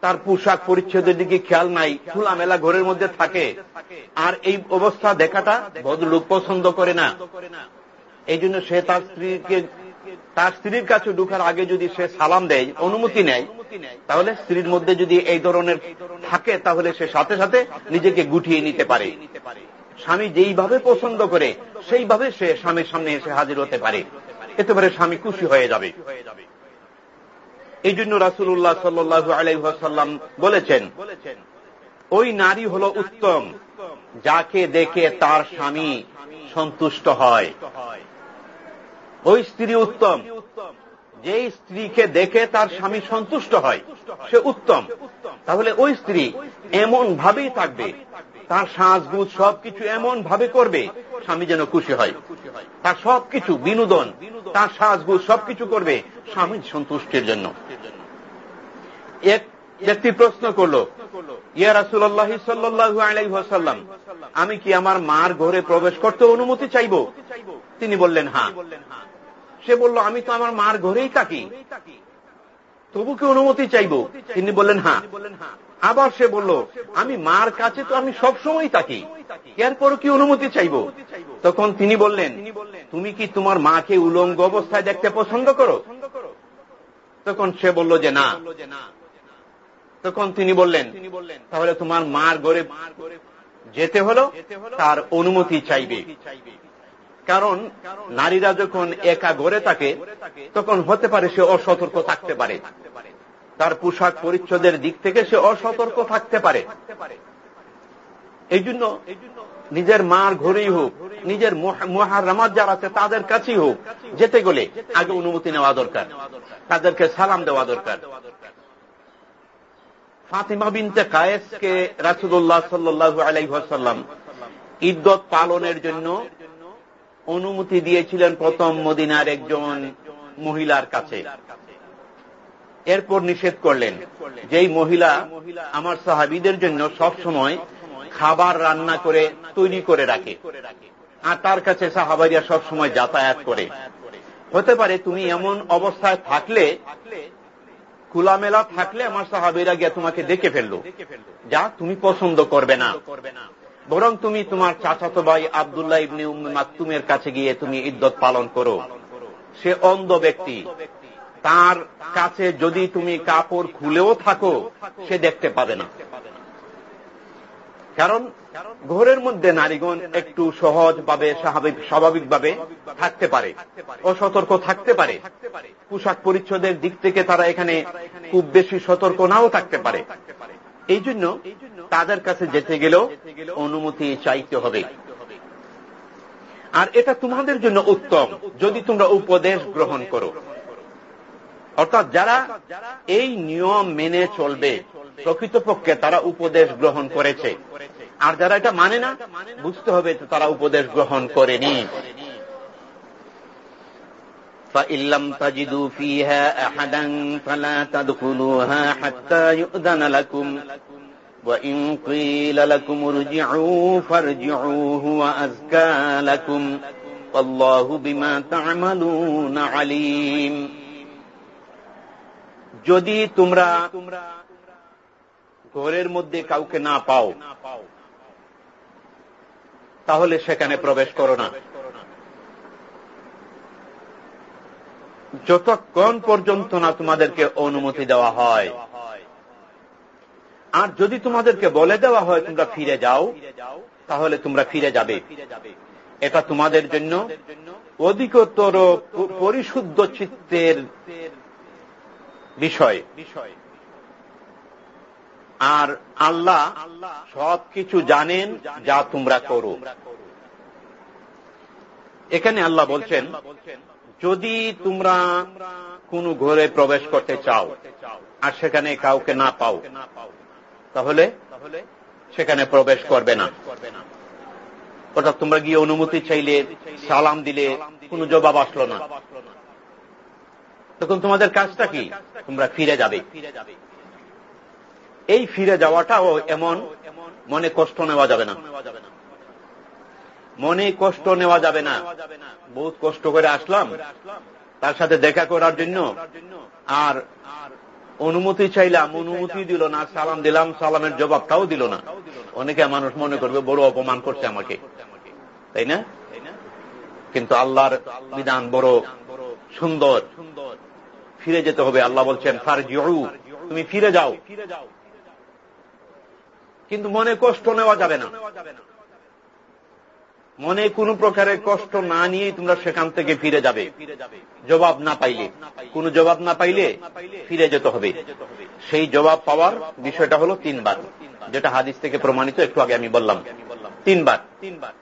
তার পোশাক পরিচ্ছদের দিকে খেয়াল নাই, খোলামেলা ঘরের মধ্যে থাকে, আর এই অবস্থা দেখাটা ভদ্রলোক পছন্দ করে না। এই জন্য সে তার স্ত্রীকে তার স্ত্রীর কাছে ঢুকার আগে যদি সে সালাম দেয়, অনুমতি নেয়, তাহলে স্ত্রীর মধ্যে যদি এই ধরনের থাকে, তাহলে সে সাথে সাথে নিজেকে গুটিয়ে নিতে পারে। স্বামী যেইভাবে পছন্দ করে, সেইভাবে সে স্বামীর সামনে এসে হাজির হতে পারে। এতে পারে স্বামী খুশি হয়ে যাবে। এই জন্য রাসুল্লাহ সাল্লু আলাইসাল্লাম বলেছেন, ওই নারী হল উত্তম, যাকে দেখে তার স্বামী সন্তুষ্ট হয়। ওই স্ত্রী উত্তম। যে স্ত্রীকে দেখে তার স্বামী সন্তুষ্ট হয়, সে উত্তম। তাহলে ওই স্ত্রী এমন ভাবেই থাকবে, তার সাজগুজ সবকিছু এমন ভাবে করবে, স্বামী যেন খুশি হয়। তার সবকিছু বিনোদন, তার সাজগুজ সবকিছু করবে স্বামীর সন্তুষ্টির জন্য। এক ব্যক্তি প্রশ্ন করল, ইয়া রাসুল্লাহ সাল্লু আলাইসাল্লাম আমি কি আমার মার ঘরে প্রবেশ করতে অনুমতি চাইব? তিনি বললেন হ্যাঁ। সে বলল, আমি তো আমার মার ঘরেই থাকি। তবু কি অনুমতি চাইব? তিনি বললেন হ্যাঁ। আবার সে বলল, আমি মার কাছে তো আমি সব সময় থাকি। এরপরও কি অনুমতি চাইব? তখন তিনি বললেন, তুমি কি তোমার মাকে উলঙ্গ অবস্থায় দেখতে পছন্দ করো? তখন সে বলল যে, না। তখন তিনি বললেন, তাহলে তোমার মার ঘরে যেতে হলো, তার অনুমতি চাইবে। কারণ নারীরা যখন একা ঘরে থাকে, তখন হতে পারে সে অসতর্ক থাকতে পারে। তার পোশাক পরিচ্ছদের দিক থেকে সে অসতর্ক থাকতে পারে। এই জন্য নিজের মার ঘরেই হোক, নিজের মহারামাত যারা আছে তাদের কাছেই হোক, যেতে গেলে আগে অনুমতি নেওয়া দরকার, তাদেরকে সালাম দেওয়া দরকার। ফাতিমা বিনতে কায়েসকে রাসুদুল্লাহ সাল্লু আলাইসাল্লাম ইদ্যত পালনের জন্য অনুমতি দিয়েছিলেন প্রথম মদিনার একজন মহিলার কাছে। এরপর নিষেধ করলেন যেই মহিলা আমার সাহাবিদের জন্য সব সময় খাবার রান্না করে তৈরি করে রাখে। আর তার কাছে সাহাবারিয়া সব সময় যাতায়াত করে। হতে পারে তুমি এমন অবস্থায় থাকলে, খোলামেলা থাকলে আমার সাহাবিরা গিয়ে তোমাকে দেখে ফেলল। যা তুমি পছন্দ করবে না। বরং তুমি তোমার চাচাতো ভাই আবদুল্লাহ ইবনে উম্মে মাকতুমের কাছে গিয়ে তুমি ইদ্যত পালন করো। সে অন্ধ ব্যক্তি। তার কাছে যদি তুমি কাপড় খুলেও থাকো, সে দেখতে পাবে না। কারণ ঘরের মধ্যে নারীগণ একটু সহজ ভাবে স্বাভাবিকভাবে থাকতে পারে অসতর্ক থাকতে পারে। পোশাক পরিচ্ছদের দিক থেকে তারা এখানে খুব বেশি সতর্ক নাও থাকতে পারে। এই জন্য তাদের কাছে যেতে গেলেও অনুমতি চাইতে হবে আর এটা তোমাদের জন্য উত্তম যদি তোমরা উপদেশ গ্রহণ করো অর্থাৎ যারা এই নিয়ম মেনে চলবে প্রকৃতপক্ষে তারা উপদেশ গ্রহণ করেছে আর যারা এটা মানে না বুঝতে হবে তারা উপদেশ গ্রহণ করেনি فإن لم تجدوا فيها أحدا فلا تدخلوها حتى يؤذن لكم وإن قيل لكم ارجعوا فارجعوا هو أزكى لكم والله بما تعملون عليم যদি তোমরা ঘরের মধ্যে কাউকে না পাও তাহলে সেখানে প্রবেশ করো না যতক্ষণ পর্যন্ত না তোমাদেরকে অনুমতি দেওয়া হয় আর যদি তোমাদেরকে বলে দেওয়া হয় তোমরা ফিরে যাও, তাহলে তোমরা ফিরে যাবে। এটা তোমাদের জন্য অধিকতর পরিশুদ্ধ চিত্তের বিষয়। আর আল্লাহ সব কিছু জানেন যা তোমরা করো। এখানে আল্লাহ বলছেন, যদি তোমরা কোন ঘরে প্রবেশ করতে চাও আর সেখানে কাউকে না পাও তাহলে সেখানে প্রবেশ করবে না। অর্থাৎ তোমরা গিয়ে অনুমতি চাইলে, সালাম দিলে, কোন জবাব আসলো না। তখন তোমাদের কাজটা কি? তোমরা ফিরে যাবে। এই ফিরে যাওয়াটাও এমন মনে কষ্ট নেওয়া যাবে না। মনে কষ্ট নেওয়া যাবে না। বহুত কষ্ট করে আসলাম। তার সাথে দেখা করার জন্য আর অনুমতি চাইলাম অনুমতি দিল না সালাম দিলাম সালামের জবাবটাও দিল না। অনেকে মানুষ মনে করবে বড় অপমান করছে আমাকে। তাই না? কিন্তু আল্লাহর বিধান বড় সুন্দর। ফিরে যেতে হবে। আল্লাহ বলছেন ফার তুমি ফিরে যাও। কিন্তু মনে কষ্ট নেওয়া যাবে না। মনে কোন প্রকারের কষ্ট না নিয়েই তোমরা সেখান থেকে ফিরে যাবে। জবাব না পাইলে। কোন জবাব না পাইলে ফিরে যেতে হবে। সেই জবাব পাওয়ার বিষয়টা হলো তিনবার, যেটা হাদিস থেকে প্রমাণিত, একটু আগে আমি বললাম। তিনবার। তিনবার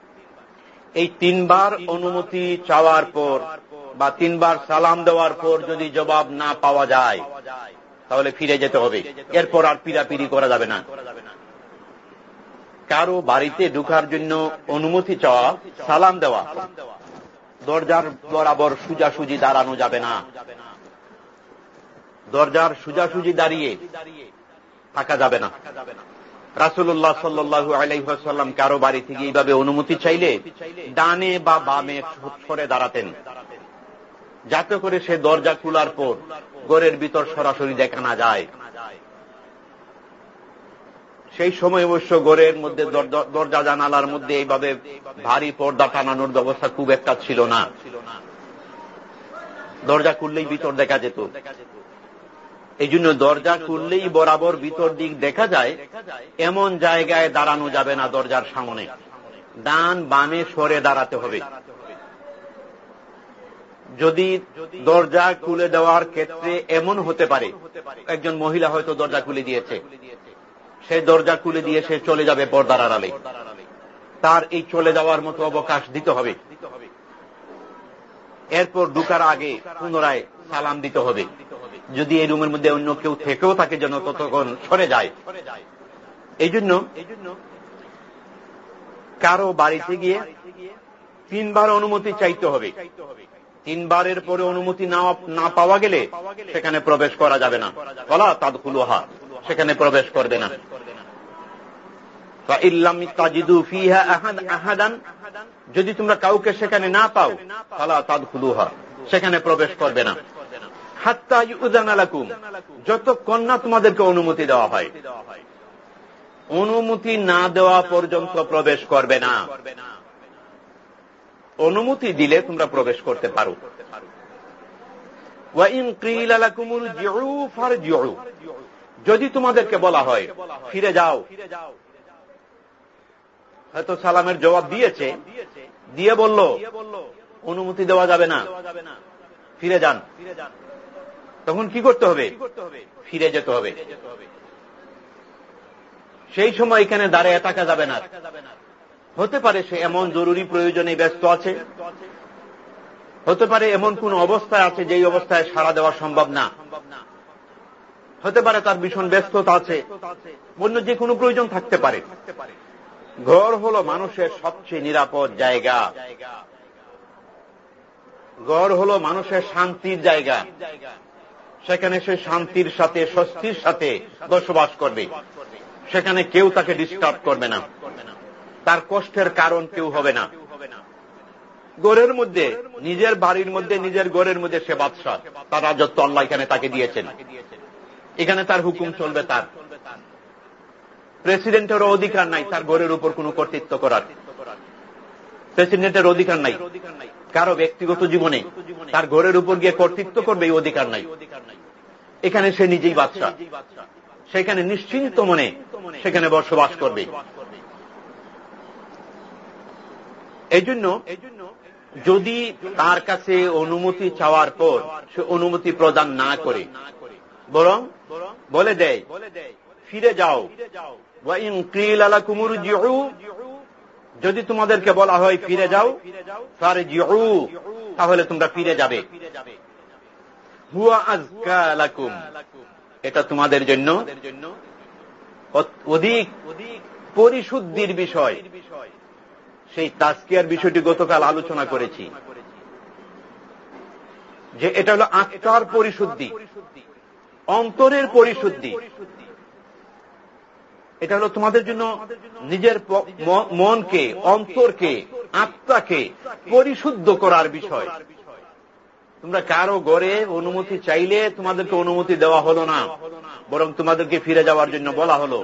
এই তিনবার অনুমতি চাওয়ার পর বা তিনবার সালাম দেওয়ার পর যদি জবাব না পাওয়া যায়, তাহলে ফিরে যেতে হবে। এরপর আর পিড়াপিড়ি করা যাবে না। কারও বাড়িতে ঢুকার জন্য অনুমতি চাওয়া, সালাম দেওয়া। দরজার বরাবর সুজাসুজি দাঁড়ানো যাবে না। দরজার সুজাসুজি দাঁড়িয়ে থাকা যাবে না। রাসুল্লাহ সাল্লু আলাইসাল্লাম কারও বাড়ি থেকে এইভাবে অনুমতি চাইলে ডানে বা বামে সরে দাঁড়াতেন। যাতে করে সে দরজা খোলার পর গড়ের ভিতর সরাসরি দেখা না যায়। সেই সময় অবশ্য গড়ের মধ্যে দরজা জানালার মধ্যে এইভাবে ভারী পর্দা টানানোর ব্যবস্থা খুব একটা ছিল না। দরজা খুললেই ভিতর দেখা যেত। এই জন্য দরজা খুললেই বরাবর ভিতর দিক দেখা যায়, এমন জায়গায় দাঁড়ানো যাবে না দরজার সামনে। ডান বামে সরে দাঁড়াতে হবে। যদি দরজা খুলে দেওয়ার ক্ষেত্রে এমন হতে পারে, একজন মহিলা হয়তো দরজা খুলে দিয়েছে। সে দরজা খুলে দিয়ে সে চলে যাবে পর্দার আড়ালে। তার এই চলে যাওয়ার মতো অবকাশ দিতে হবে। এরপর ঢুকার আগে পুনরায় সালাম দিতে হবে। যদি এই রুমের মধ্যে অন্য কেউ থেকেও থাকে যেন ততক্ষণ সরে যায়। এই জন্য কারও বাড়িতে গিয়ে তিনবার অনুমতি চাইতে হবে। তিনবারের পরে অনুমতি না পাওয়া গেলে সেখানে প্রবেশ করা যাবে না। বলা তাদ সেখানে প্রবেশ করবে না। যদি তোমরা কাউকে সেখানে না পাও সেখানে প্রবেশ করবে না। যত কন্যা তোমাদেরকে অনুমতি দেওয়া হয়। অনুমতি না দেওয়া পর্যন্ত প্রবেশ করবে না। অনুমতি দিলে তোমরা প্রবেশ করতে পারো। যদি তোমাদেরকে বলা হয় ফিরে যাও। হয়তো সালামের জবাব দিয়েছে দিয়ে বলল অনুমতি দেওয়া যাবে না। ফিরে যান। তখন কি করতে হবে? ফিরে যেতে হবে। সেই সময় এখানে দাঁড়িয়ে থাকা যাবে না। হতে পারে সে এমন জরুরি প্রয়োজনে ব্যস্ত আছে। হতে পারে এমন কোন অবস্থায় আছে যেই অবস্থায় সাড়া দেওয়া সম্ভব না। হতে পারে তার ভীষণ ব্যস্ততা আছে। অন্য যে কোনো প্রয়োজন থাকতে পারে। ঘর হল মানুষের সবচেয়ে নিরাপদ জায়গা। ঘর হল মানুষের শান্তির জায়গা। সেখানে সে শান্তির সাথে, স্বস্তির সাথে বসবাস করবে। সেখানে কেউ তাকে ডিস্টার্ব করবে না। তার কষ্টের কারণ কেউ হবে না। গড়ের মধ্যে, নিজের বাড়ির মধ্যে, নিজের গড়ের মধ্যে সে বাদশাহ। তার রাজত্ব আল্লাহ এখানে তাকে দিয়েছেন। এখানে তার হুকুম চলবে তার। প্রেসিডেন্টেরও অধিকার নাই, তার গড়ের উপর কোন কর্তৃত্ব করার। প্রেসিডেন্টের অধিকার নাই। কারও ব্যক্তিগত জীবনে তার ঘরের উপর গিয়ে কর্তৃত্ব করবে এই অধিকার নাই। এখানে সে নিজেই বাদশাহ সেখানে নিশ্চিন্ত মনে সেখানে বসবাস করবে। এই জন্য যদি তার কাছে অনুমতি চাওয়ার পর সে অনুমতি প্রদান না করে বরং বলে দেয়, ফিরে যাও। কুমুর যদি তোমাদেরকে বলা হয় ফিরে যাও তাহলে তোমরা ফিরে যাবে। এটা তোমাদের জন্য অধিক পরিশুদ্ধির বিষয়। সেই তাস্কিয়ার বিষয়টি গতকাল আলোচনা করেছি। যে এটা হল আত্মার পরিশুদ্ধি। অন্তরের পরিশুদ্ধি। এটা হলো তোমাদের জন্য নিজের মনকে, অন্তরকে, আত্মাকে পরিশুদ্ধ করার বিষয়। তোমরা কারও গড়ে অনুমতি চাইলে তোমাদেরকে অনুমতি দেওয়া হলো না, বরং তোমাদেরকে ফিরে যাওয়ার জন্য বলা হলো।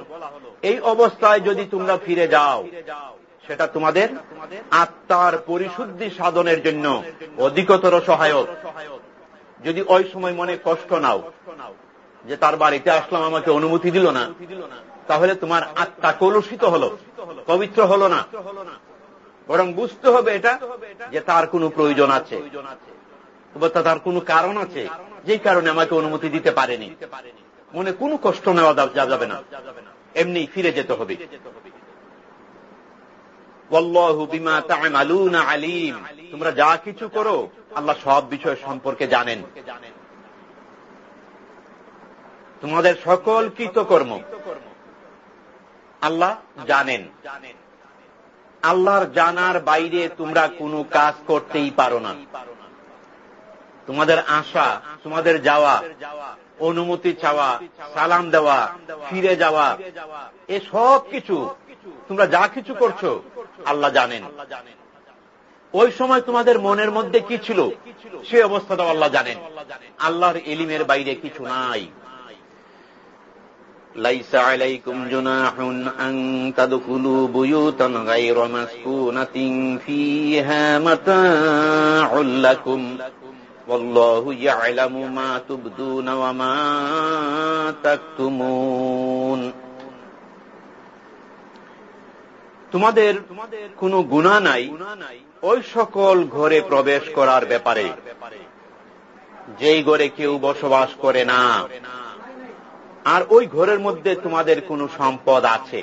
এই অবস্থায় যদি তোমরা ফিরে যাও, সেটা তোমাদের আত্মার পরিশুদ্ধি সাধনের জন্য অধিকতর সহায়ক। যদি ওই সময় মনে কষ্ট নাও যে তার বাড়িতে আসলাম, আমাকে অনুমতি দিল না। তাহলে তোমার আত্মা কলুষিত হল, পবিত্র হল না। বরং বুঝতে হবে এটা, যে তার কোনো প্রয়োজন আছে। তার কোনো কারণ আছে, যেই কারণে আমাকে অনুমতি দিতে পারেনি। মনে কোনো কষ্ট নেওয়া যাবে না। এমনি ফিরে যেতে হবে। তোমরা যা কিছু করো, আল্লাহ সব বিষয় সম্পর্কে জানেন। তোমাদের সকল কৃতকর্ম আল্লাহ জানেন। আল্লাহর জানার বাইরে তোমরা কোনো কাজ করতেই পারো না। তোমাদের আশা, তোমাদের যাওয়া, অনুমতি চাওয়া, সালাম দেওয়া, ফিরে যাওয়া, এ সব কিছু তোমরা যা কিছু করছ আল্লাহ জানেন। ওই সময় তোমাদের মনের মধ্যে কি ছিল? সে অবস্থাটাও আল্লাহ জানেন। আল্লাহর এলিমের বাইরে কিছু নাই। ليس عليكم جناح أن تدخلوا بيوتا غير مسكونة فيها متاع لكم والله يعلم ما تبدون وما تكتمون তোমাদের কোনো গুণা নাই ওই সকল ঘরে প্রবেশ করার ব্যাপারে যেই ঘরে কেউ বসবাস করে না আর ওই ঘরের মধ্যে তোমাদের কোনো সম্পদ আছে।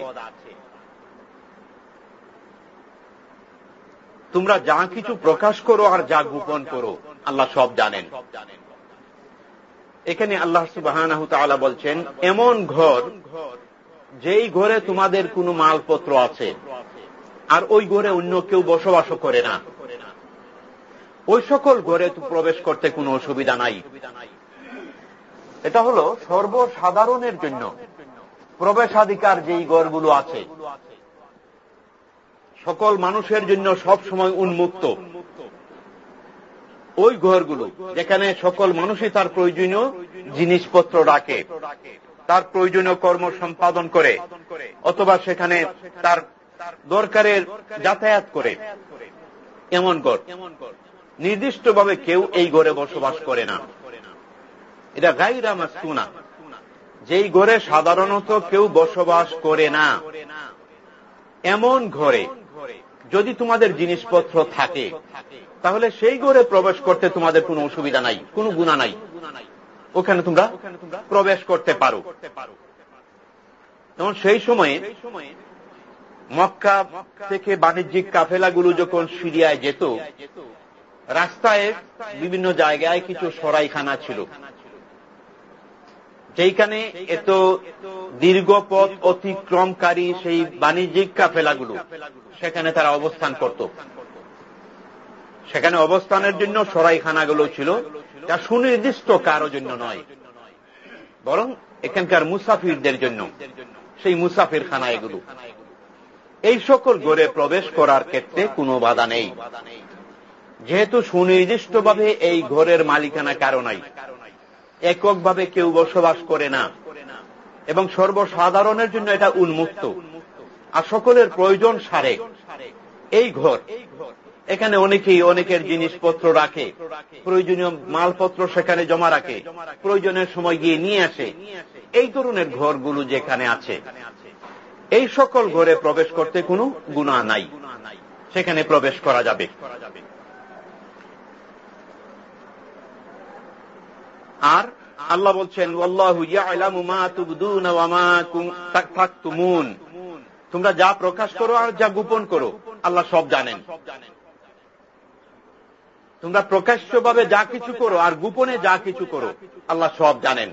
তোমরা যা কিছু প্রকাশ করো আর যা গোপন করো, আল্লাহ সব জানেন। এখানে আল্লাহ সুবাহ বলছেন, এমন ঘর যেই ঘরে তোমাদের কোনো মালপত্র আছে, আর ওই ঘরে অন্য কেউ বসবাস করে না। ওই সকল ঘরে প্রবেশ করতে কোনো অসুবিধা নাই। এটা হল সর্বসাধারণের জন্য। প্রবেশাধিকার যেই গড়গুলো আছে। সকল মানুষের জন্য সব সময় উন্মুক্ত। ওই ঘরগুলো যেখানে সকল মানুষই তার প্রয়োজনীয় জিনিসপত্র রাখে, তার প্রয়োজনীয় কর্ম সম্পাদন করে, অথবা সেখানে তার দরকারের যাতায়াত করে। এমন গড় নির্দিষ্টভাবে কেউ এই ঘরে বসবাস করে না। এটা গাইরা মাস্তুনা যেই ঘরে সাধারণত কেউ বসবাস করে না, এমন ঘরে যদি তোমাদের জিনিসপত্র থাকে, তাহলে সেই ঘরে প্রবেশ করতে তোমাদের কোনো অসুবিধা নাই, কোনো গুণা নাই। ওখানে তোমরা প্রবেশ করতে পারো। যেমন সেই সময়ে মক্কা থেকে বাণিজ্যিক কাফেলাগুলো যখন সিরিয়ায় যেত, রাস্তায় বিভিন্ন জায়গায় কিছু সরাইখানা ছিল। যেইখানে এত দীর্ঘ পথ অতিক্রমকারী সেই বাণিজ্যিক কাফেলাগুলো, সেখানে তারা অবস্থান করত। সেখানে অবস্থানের জন্য সরাইখানাগুলো ছিল, যা সুনির্দিষ্ট কারও জন্য নয়, বরং এখানকার মুসাফিরদের জন্য, সেই মুসাফির খানা এগুলো। এই সকল গড়ে প্রবেশ করার ক্ষেত্রে কোনো বাধা নেই। যেহেতু সুনির্দিষ্টভাবে এই ঘরের মালিকানা কারও নাই এককভাবে কেউ বসবাস করে না। এবং সর্বসাধারণের জন্য এটা উন্মুক্ত। আর সকলের প্রয়োজন সারে। এই ঘর। এখানে অনেকেই অনেকের জিনিসপত্র রাখে। প্রয়োজনীয় মালপত্র সেখানে জমা রাখে। প্রয়োজনের সময় গিয়ে নিয়ে আসে। এই ধরনের ঘরগুলো যেখানে আছে। এই সকল ঘরে প্রবেশ করতে কোনো গুণা নাই। সেখানে প্রবেশ করা যাবে। আর আল্লাহ বলছেন তোমরা যা প্রকাশ করো আর যা গোপন করো, আল্লাহ সব জানেন। তোমরা প্রকাশ্যভাবে যা কিছু করো আর গোপনে যা কিছু করো, আল্লাহ সব জানেন।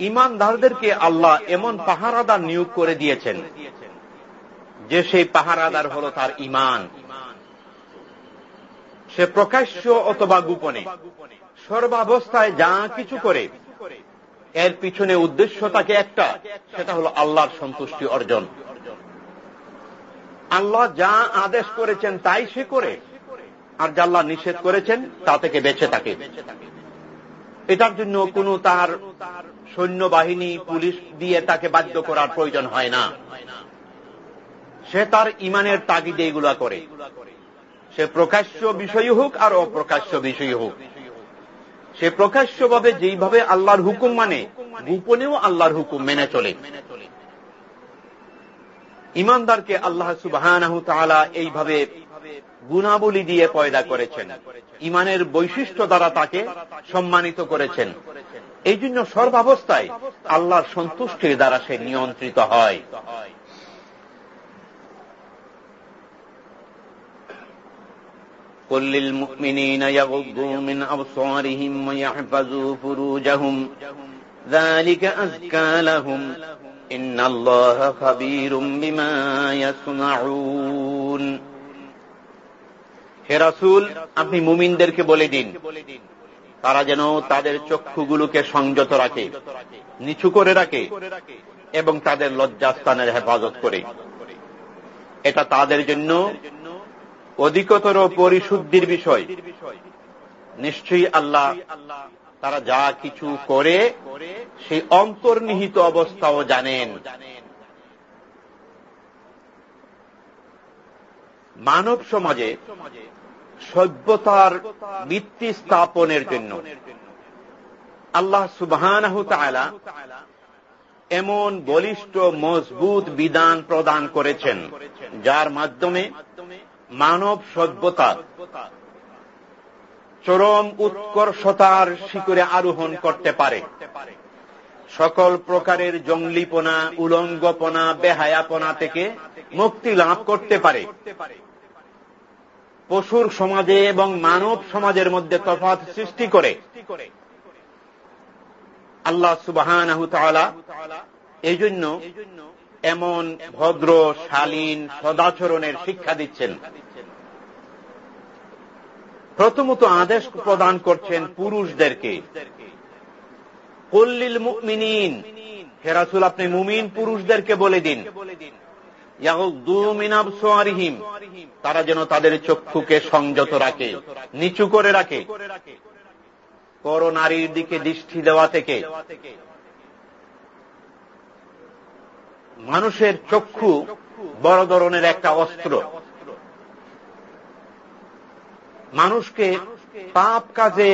ইমানদারদেরকে আল্লাহ এমন পাহারাদার নিয়োগ করে দিয়েছেন, যে সেই পাহারাদার হল তার ইমান। সে প্রকাশ্য অথবা গোপনে। সর্বাবস্থায় যা কিছু করে, এর পিছনে উদ্দেশ্য তাকে একটা, সেটা হল আল্লাহর সন্তুষ্টি অর্জন। আল্লাহ যা আদেশ করেছেন তাই সে করে, আর যা আল্লাহ নিষেধ করেছেন তা থেকে বেঁচে থাকে। এটার জন্য কোন তার সৈন্যবাহিনী, পুলিশ দিয়ে তাকে বাধ্য করার প্রয়োজন হয় না। সে তার ইমানের তাগিদে এগুলা করে। সে প্রকাশ্য বিষয় হোক আর অপ্রকাশ্য বিষয় হোক। সে প্রকাশ্যভাবে যেইভাবে আল্লাহর হুকুম মানে গোপনেও আল্লাহর হুকুম মেনে চলে। ইমানদারকে আল্লাহ সুবাহ এইভাবে গুণাবলী দিয়ে পয়দা করেছেন। ইমানের বৈশিষ্ট্য দ্বারা তাকে সম্মানিত করেছেন। এই জন্য সর্বাবস্থায় আল্লাহর সন্তুষ্টির দ্বারা সে নিয়ন্ত্রিত হয়। قل للمؤمنين يغضوا من أبصارهم ويحفظوا فروجهم ذلك أزكى لهم إن الله خبير بما يصنعون হে রাসুল আপনি মুমিনদেরকে বলে দিন তারা যেন তাদের চক্ষুগুলোকে সংযত রাখে নিচু করে রাখে এবং তাদের লজ্জাস্থানের হেফাজত করে এটা তাদের জন্য অধিকতর পরিশুদ্ধির বিষয়। নিশ্চয়ই আল্লাহ তারা যা কিছু করে, সেই অন্তর্নিহিত অবস্থাও জানেন। মানব সমাজে সভ্যতার ভিত্তি স্থাপনের জন্য আল্লাহ সুবাহ এমন বলিষ্ঠ, মজবুত বিধান প্রদান করেছেন, যার মাধ্যমে মানব সভ্যতা। চরম উৎকর্ষতার শিকরে আরোহণ করতে পারে। সকল প্রকারের জঙ্গলিপনা, উলঙ্গপনা, বেহায়াপনা থেকে মুক্তি লাভ করতে পারে। পশুর সমাজে এবং মানব সমাজের মধ্যে তফাত সৃষ্টি করে। আল্লাহ সুবাহ এই জন্য এমন ভদ্র, শালীন, সদাচরণের শিক্ষা দিচ্ছেন। প্রথমত আদেশ প্রদান করছেন পুরুষদেরকে। কল্লিল মুমিনিন। হেরাসুল আপনি মুমিন পুরুষদেরকে বলে দিন। তারা যেন তাদের চক্ষুকে সংযত রাখে, নিচু করে রাখে। পর নারীর দিকে দৃষ্টি দেওয়া থেকে। মানুষের চক্ষু বড় ধরনের একটা অস্ত্র। মানুষকে পাপ কাজে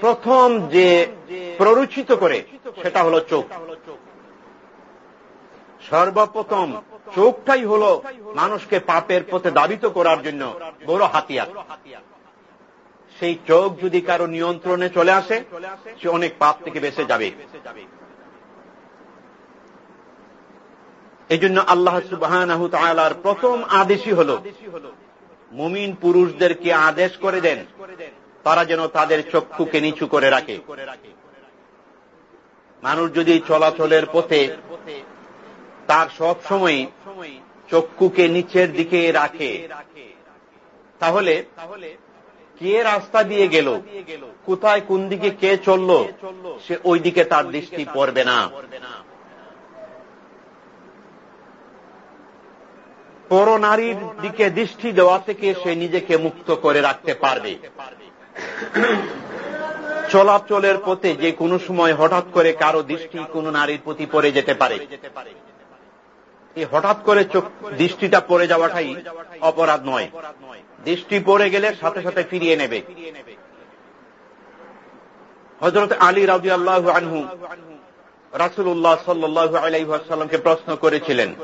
প্রথম যে প্ররোচিত করে, সেটা হল চোখ। সর্বপ্রথম চোখটাই হল মানুষকে পাপের পথে দাবিত করার জন্য বড় হাতিয়ার। সেই চোখ যদি কারও নিয়ন্ত্রণে চলে আসে, সে অনেক পাপ থেকে বেঁচে যাবে। এই জন্য আল্লাহ সুবাহ প্রথম আদেশই হল মুমিন পুরুষদেরকে আদেশ করে দেন, তারা যেন তাদের চক্ষুকে নিচু করে রাখে। মানুষ যদি চলাচলের পথে তার সব সময় চক্ষুকে নিচের দিকে রাখে, তাহলে কে রাস্তা দিয়ে গেল? কোথায় কোন দিকে কে চলল? সে ওই দিকে তার দৃষ্টি পড়বে না। পর নারীর দিকে দৃষ্টি দেওয়া থেকে সে নিজেকে মুক্ত করে রাখতে পারবে। চলাচলের পথে যে কোনো সময় হঠাৎ করে কারও দৃষ্টি কোন নারীর প্রতি পড়ে যেতে পারে। এই হঠাৎ করে চোখ দৃষ্টিটা পড়ে যাওয়াটাই অপরাধ নয়। দৃষ্টি পড়ে গেলে সাথে সাথে ফিরিয়ে নেবে। হজরত আলী রাজু আল্লাহ আনহু রাসুল্লাহ সাল্লু আলাইসাল্লামকে প্রশ্ন করেছিলেন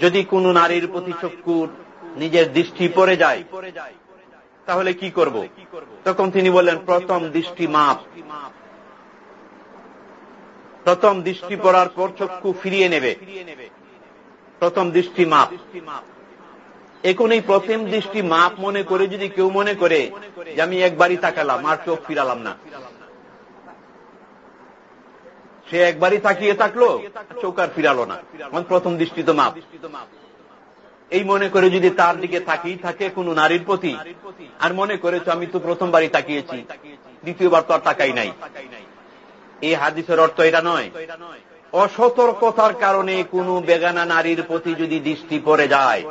যদি কোন নারীর প্রতি চক্ষুর নিজের দৃষ্টি পড়ে যায়, তাহলে কি করব? তখন তিনি বললেন, প্রথম দৃষ্টি মাপ। প্রথম দৃষ্টি পড়ার পর চক্ষু ফিরিয়ে নেবে। প্রথম দৃষ্টি মাপ। এখন এই প্রথম দৃষ্টি মাপ মনে করে যদি কেউ মনে করে যে আমি একবারই তাকালাম, আর চোখ ফিরালাম না। সে একবারই তাকিয়ে থাকল চোখ আর ফিরালো না। প্রথম দৃষ্টি তো মাপ। এই মনে করে যদি তার দিকে তাকিয়ে থাকে কোন নারীর প্রতি, আর মনে করেছ আমি তো প্রথমবারই তাকিয়েছি, দ্বিতীয়বার তো আর তাকাই নাই। এই হাদিসের অর্থ এটা নয়, অসতর্কতার কারণে কোন বেগানা নারীর প্রতি যদি দৃষ্টি পড়ে যায়,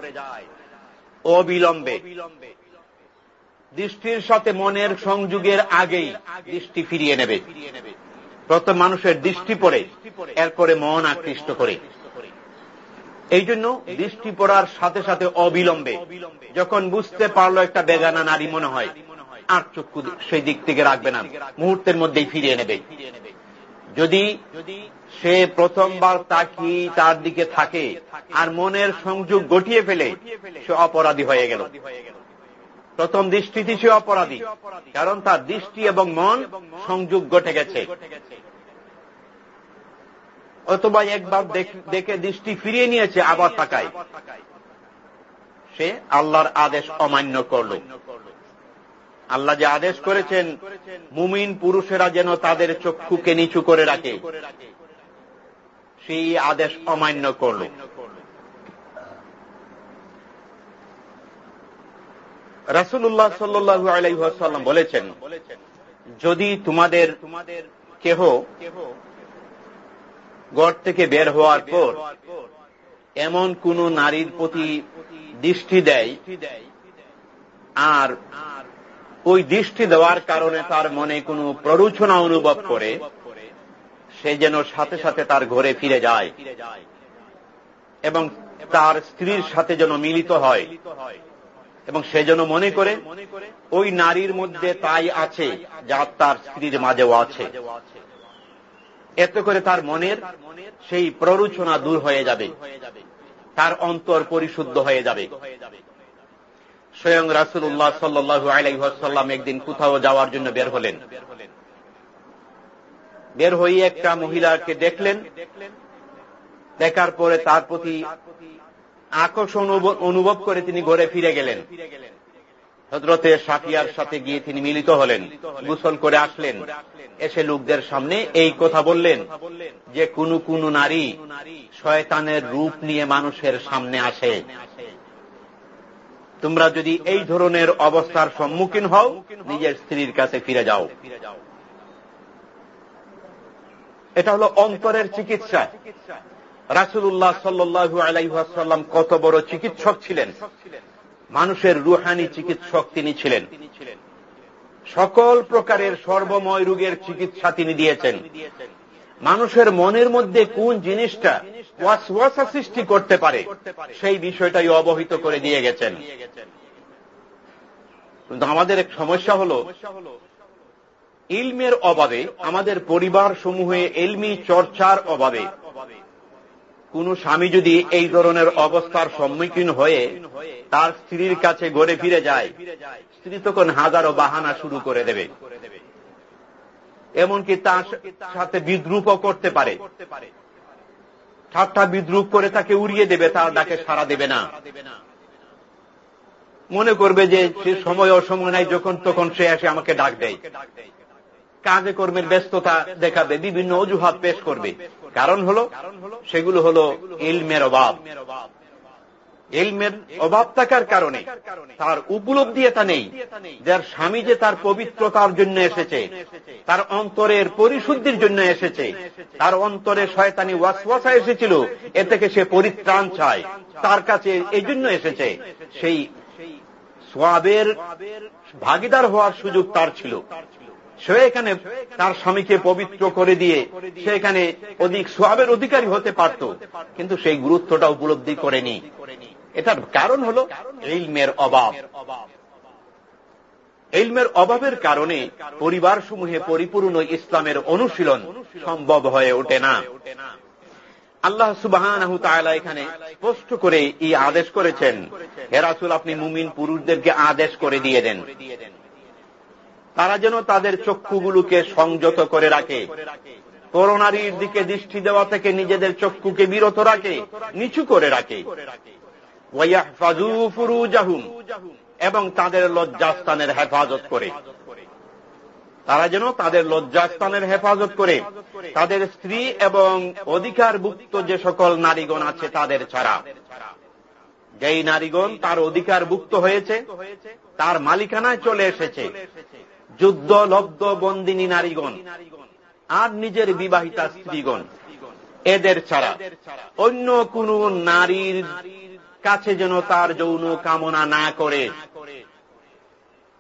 অবিলম্বে। দৃষ্টির সাথে মনের সংযোগের আগেই দৃষ্টি ফিরিয়ে নেবে। প্রথম মানুষের দৃষ্টি পড়ে, এরপরে মন আকৃষ্ট করে। এই জন্য দৃষ্টি পড়ার সাথে সাথে অবিলম্বে, যখন বুঝতে পারল একটা বেগানা নারী মনে হয়, আর চক্ষু সেই দিক থেকে রাখবে না, মুহূর্তের মধ্যেই ফিরিয়ে নেবে। যদি সে প্রথমবার তাকি তার দিকে থাকে আর মনের সংযোগ গঠিয়ে ফেলে, সে অপরাধী হয়ে গেল। প্রথম দৃষ্টিতে সে অপরাধী, কারণ তার দৃষ্টি এবং মন সংযোগ ঘটে গেছে। অথবা একবার দেখে দৃষ্টি ফিরিয়ে নিয়েছে, আবার তাকায়। সে আল্লাহর আদেশ অমান্য করল। আল্লাহ যে আদেশ করেছেন, মুমিন পুরুষেরা যেন তাদের চক্ষুকে নিচু করে রাখে, সেই আদেশ অমান্য করল। রাসুল্লাহ সাল্লু আলাইসাল্লাম বলেছেন, যদি তোমাদের তোমাদের কেহ গড় থেকে বের হওয়ার পর এমন কোন নারীর প্রতি দৃষ্টি দেয় আর ওই দৃষ্টি দেওয়ার কারণে তার মনে কোনো প্ররোচনা অনুভব করে, সে যেন সাথে সাথে তার ঘরে ফিরে যায় এবং তার স্ত্রীর সাথে যেন মিলিত হয় এবং সে যেন মনে করে, ওই নারীর মধ্যে তাই আছে যা তার স্ত্রীর মাঝেও আছে। এতে করে তার মনের সেই প্ররোচনা দূর হয়ে যাবে। তার অন্তর পরিশুদ্ধ হয়ে যাবে। স্বয়ং রাসুল্লাহ সাল্লু আলাইসাল্লাম একদিন কোথাও যাওয়ার জন্য বের হলেন। বের হয়ে একটা মহিলাকে দেখলেন। দেখার পরে তার প্রতি আকর্ষণ অনুভব করে তিনি ঘরে ফিরে গেলেন। হজরতে সাফিয়ার সাথে গিয়ে তিনি মিলিত হলেন, গুসল করে আসলেন। এসে লোকদের সামনে এই কথা বললেন যে, কোন কোন নারী শয়তানের রূপ নিয়ে মানুষের সামনে আসে। তোমরা যদি এই ধরনের অবস্থার সম্মুখীন হও, নিজের স্ত্রীর কাছে ফিরে যাও। এটা হল অন্তরের চিকিৎসা। রাসুল্লাহ সাল্লু আলাইসাল্লাম কত বড় চিকিৎসক ছিলেন। মানুষের রুহানি চিকিৎসক তিনি ছিলেন। সকল প্রকারের সর্বময় রোগের চিকিৎসা তিনি দিয়েছেন। মানুষের মনের মধ্যে কোন জিনিসটা ওয়াসওয়াসা সৃষ্টি করতে পারে, সেই বিষয়টাই অবহিত করে দিয়ে গেছেন। কিন্তু আমাদের এক সমস্যা হল, ইলমের অভাবে আমাদের পরিবার সমূহে এলমি চর্চার অভাবে কোন স্বামী যদি এই ধরনের অবস্থার সম্মুখীন হয়ে তার স্ত্রীর কাছে ঘরে ফিরে যায়, স্ত্রী তখন হাজারো বাহানা শুরু করে দেবে। এমনকি তার সাথে বিদ্রুপ করতে পারে। ঠাট্টা বিদ্রুপ করে তাকে উড়িয়ে দেবে, তার ডাকে সারা দেবে না। মনে করবে যে সে সময় অসময় নাই, যখন তখন সে এসে আমাকে ডাক দেয়। কাজে কর্মের ব্যস্ততা দেখাবে, বিভিন্ন অজুহাত পেশ করবে। কারণ হল, সেগুলো হল ইলমের অভাব। ইলমের অভাব থাকার কারণে তার উপলব্ধি এটা নেই, যার স্বামী যে তার পবিত্রতার জন্য এসেছে, তার অন্তরের পরিশুদ্ধির জন্য এসেছে, তার অন্তরে শয়তানি ওয়াসওয়াসা এসেছিল, এ থেকে সে পরিত্রাণ চায়, তার কাছে এই জন্য এসেছে। সেই সোয়াবের ভাগিদার হওয়ার সুযোগ তার ছিল। সে এখানে তার স্বামীকে পবিত্র করে দিয়ে সে এখানে অধিক সোয়াবের অধিকারী হতে পারত, কিন্তু সেই গুরুত্বটা উপলব্ধি করেনি। এটার কারণ হল ইলমের অভাব। ইলমের অভাবের কারণে পরিবার সমূহে পরিপূর্ণ ইসলামের অনুশীলন সম্ভব হয়ে ওঠে না। আল্লাহ সুবাহ এখানে স্পষ্ট করে এই আদেশ করেছেন হেরাসুল আপনি মুমিন পুরুষদেরকে আদেশ করে দিয়ে দেন। তারা যেন তাদের চক্ষুগুলোকে সংযত করে রাখে। করোনারির দিকে দৃষ্টি দেওয়া থেকে নিজেদের চক্ষুকে বিরত রাখে, নিচু করে রাখে। এবং তাদের লজ্জাস্থানের হেফাজত করে। তারা যেন তাদের লজ্জাস্থানের হেফাজত করে। তাদের স্ত্রী এবং অধিকারভুক্ত যে সকল নারীগণ আছে তাদের ছাড়া। যেই নারীগণ তার অধিকারভুক্ত হয়েছে, তার মালিকানায় চলে এসেছে। যুদ্ধ লব্ধ বন্দিনী নারীগণ আর নিজের বিবাহিতা স্ত্রীগণ। এদের ছাড়া অন্য কোন নারীর কাছে যেন তার যৌন কামনা না করে।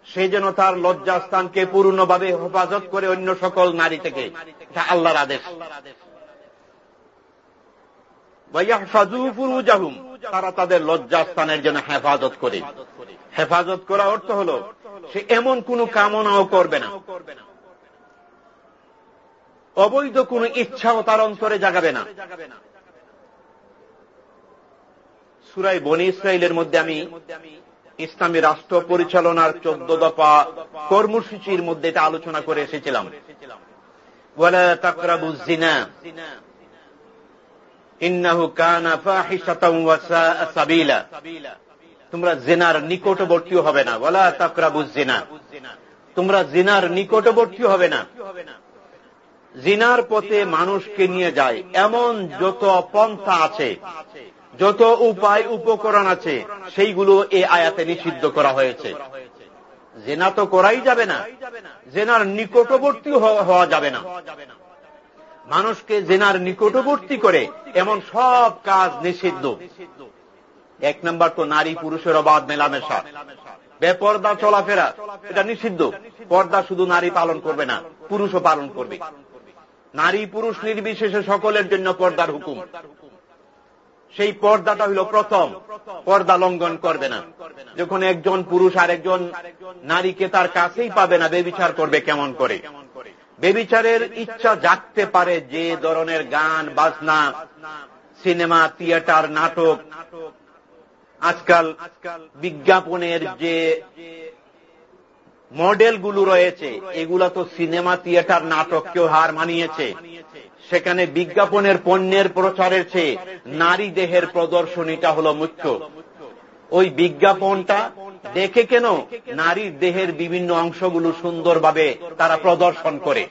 সে যেন তার লজ্জাস্থানকে পূর্ণভাবে হেফাজত করে অন্য সকল নারী থেকে। আল্লাহর আদেশ। তারা তাদের লজ্জাস্থানের জন্য হেফাজত করে। হেফাজত করা অর্থ হল সে এমন কোন কামনাও করবে না। অবৈধ কোন ইচ্ছাও তার অন্তরে জাগাবে না। সুরাই বনি ইসরায়েলের মধ্যে আমি ইসলামী রাষ্ট্র পরিচালনার চোদ্দ দফা কর্মসূচির মধ্যে এটা আলোচনা করে এসেছিলাম। তোমরা জেনার নিকটবর্তীও হবে না। বলা তাকরাবু জেনা। তোমরা জিনার নিকটবর্তীও হবে না। জিনার পথে মানুষকে নিয়ে যায়। এমন যত পন্থা আছে, যত উপায়, উপকরণ আছে, সেইগুলো এ আয়াতে নিষিদ্ধ করা হয়েছে। জেনা তো করাই যাবে না। জেনার নিকটবর্তী হওয়া যাবে না। মানুষকে জেনার নিকটবর্তী করে এমন সব কাজ নিষিদ্ধ। এক নম্বর তো নারী পুরুষের অবাধ মেলামেশা। বেপর্দা চলাফেরা, এটা নিষিদ্ধ। পর্দা শুধু নারী পালন করবে না, পুরুষও পালন করবে। নারী পুরুষ নির্বিশেষে সকলের জন্য পর্দার হুকুম। সেই পর্দাটা হইল প্রথম। পর্দা লঙ্ঘন করবে না। যখন একজন পুরুষ আর একজন নারীকে তার কাছেই পাবে না, বেবিচার করবে কেমন করে? বেবিচারের ইচ্ছা জাগতে পারে যে ধরনের গান, বাজনা, সিনেমা, থিয়েটার, নাটক আজকাল বিজ্ঞাপনের যে মডেলগুলো রয়েছে, এগুলা তো সিনেমা, থিয়েটার, নাটককেও হার মানিয়েছে। সেখানে বিজ্ঞাপনের পণ্যের প্রচারের চেয়ে নারী দেহের প্রদর্শনীটা হল মুখ্য। ওই বিজ্ঞাপনটা দেখে কেন নারীর দেহের বিভিন্ন অংশগুলো সুন্দরভাবে তারা প্রদর্শন করে?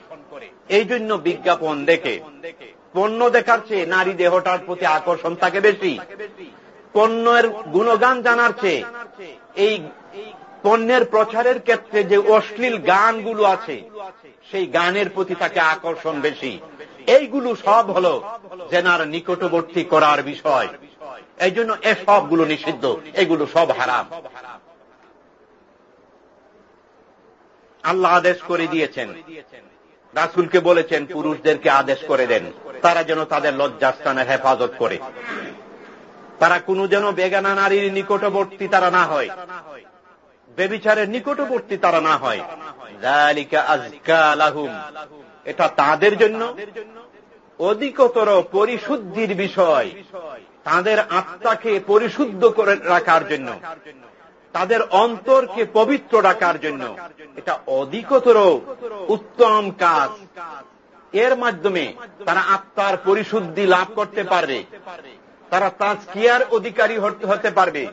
এই জন্য বিজ্ঞাপন দেখে। পণ্য দেখার চেয়ে নারী দেহটার প্রতি আকর্ষণ থাকে বেশি। পণ্যের গুণগান জানার চেয়ে, এই পণ্যের প্রচারের ক্ষেত্রে যে অশ্লীল গানগুলো আছে, সেই গানের প্রতি তাকে আকর্ষণ বেশি। এইগুলো সব হল জেনার নিকটবর্তী করার বিষয়। এই জন্য এসবগুলো নিষিদ্ধ, এগুলো সব হারাম। আল্লাহ আদেশ করে দিয়েছেন। রাসুলকে বলেছেন, পুরুষদেরকে আদেশ করে দেন, তারা যেন তাদের লজ্জাস্থানের হেফাজত করে। তারা কোনো যেন বেগানা নারীর নিকটবর্তী তারা না হয়। বেবিচারের নিকটবর্তী তারা না হয়। এটা তাদের জন্য অধিকতর পরিশুদ্ধির বিষয়। তাদের আত্মাকে পরিশুদ্ধ করে রাখার জন্য। তাদের অন্তরকে পবিত্র রাখার জন্য। এটা অধিকতর উত্তম কাজ। এর মাধ্যমে তারা আত্মার পরিশুদ্ধি লাভ করতে পারবে। তারা তাজকিয়ার অধিকারী হতে পারবে।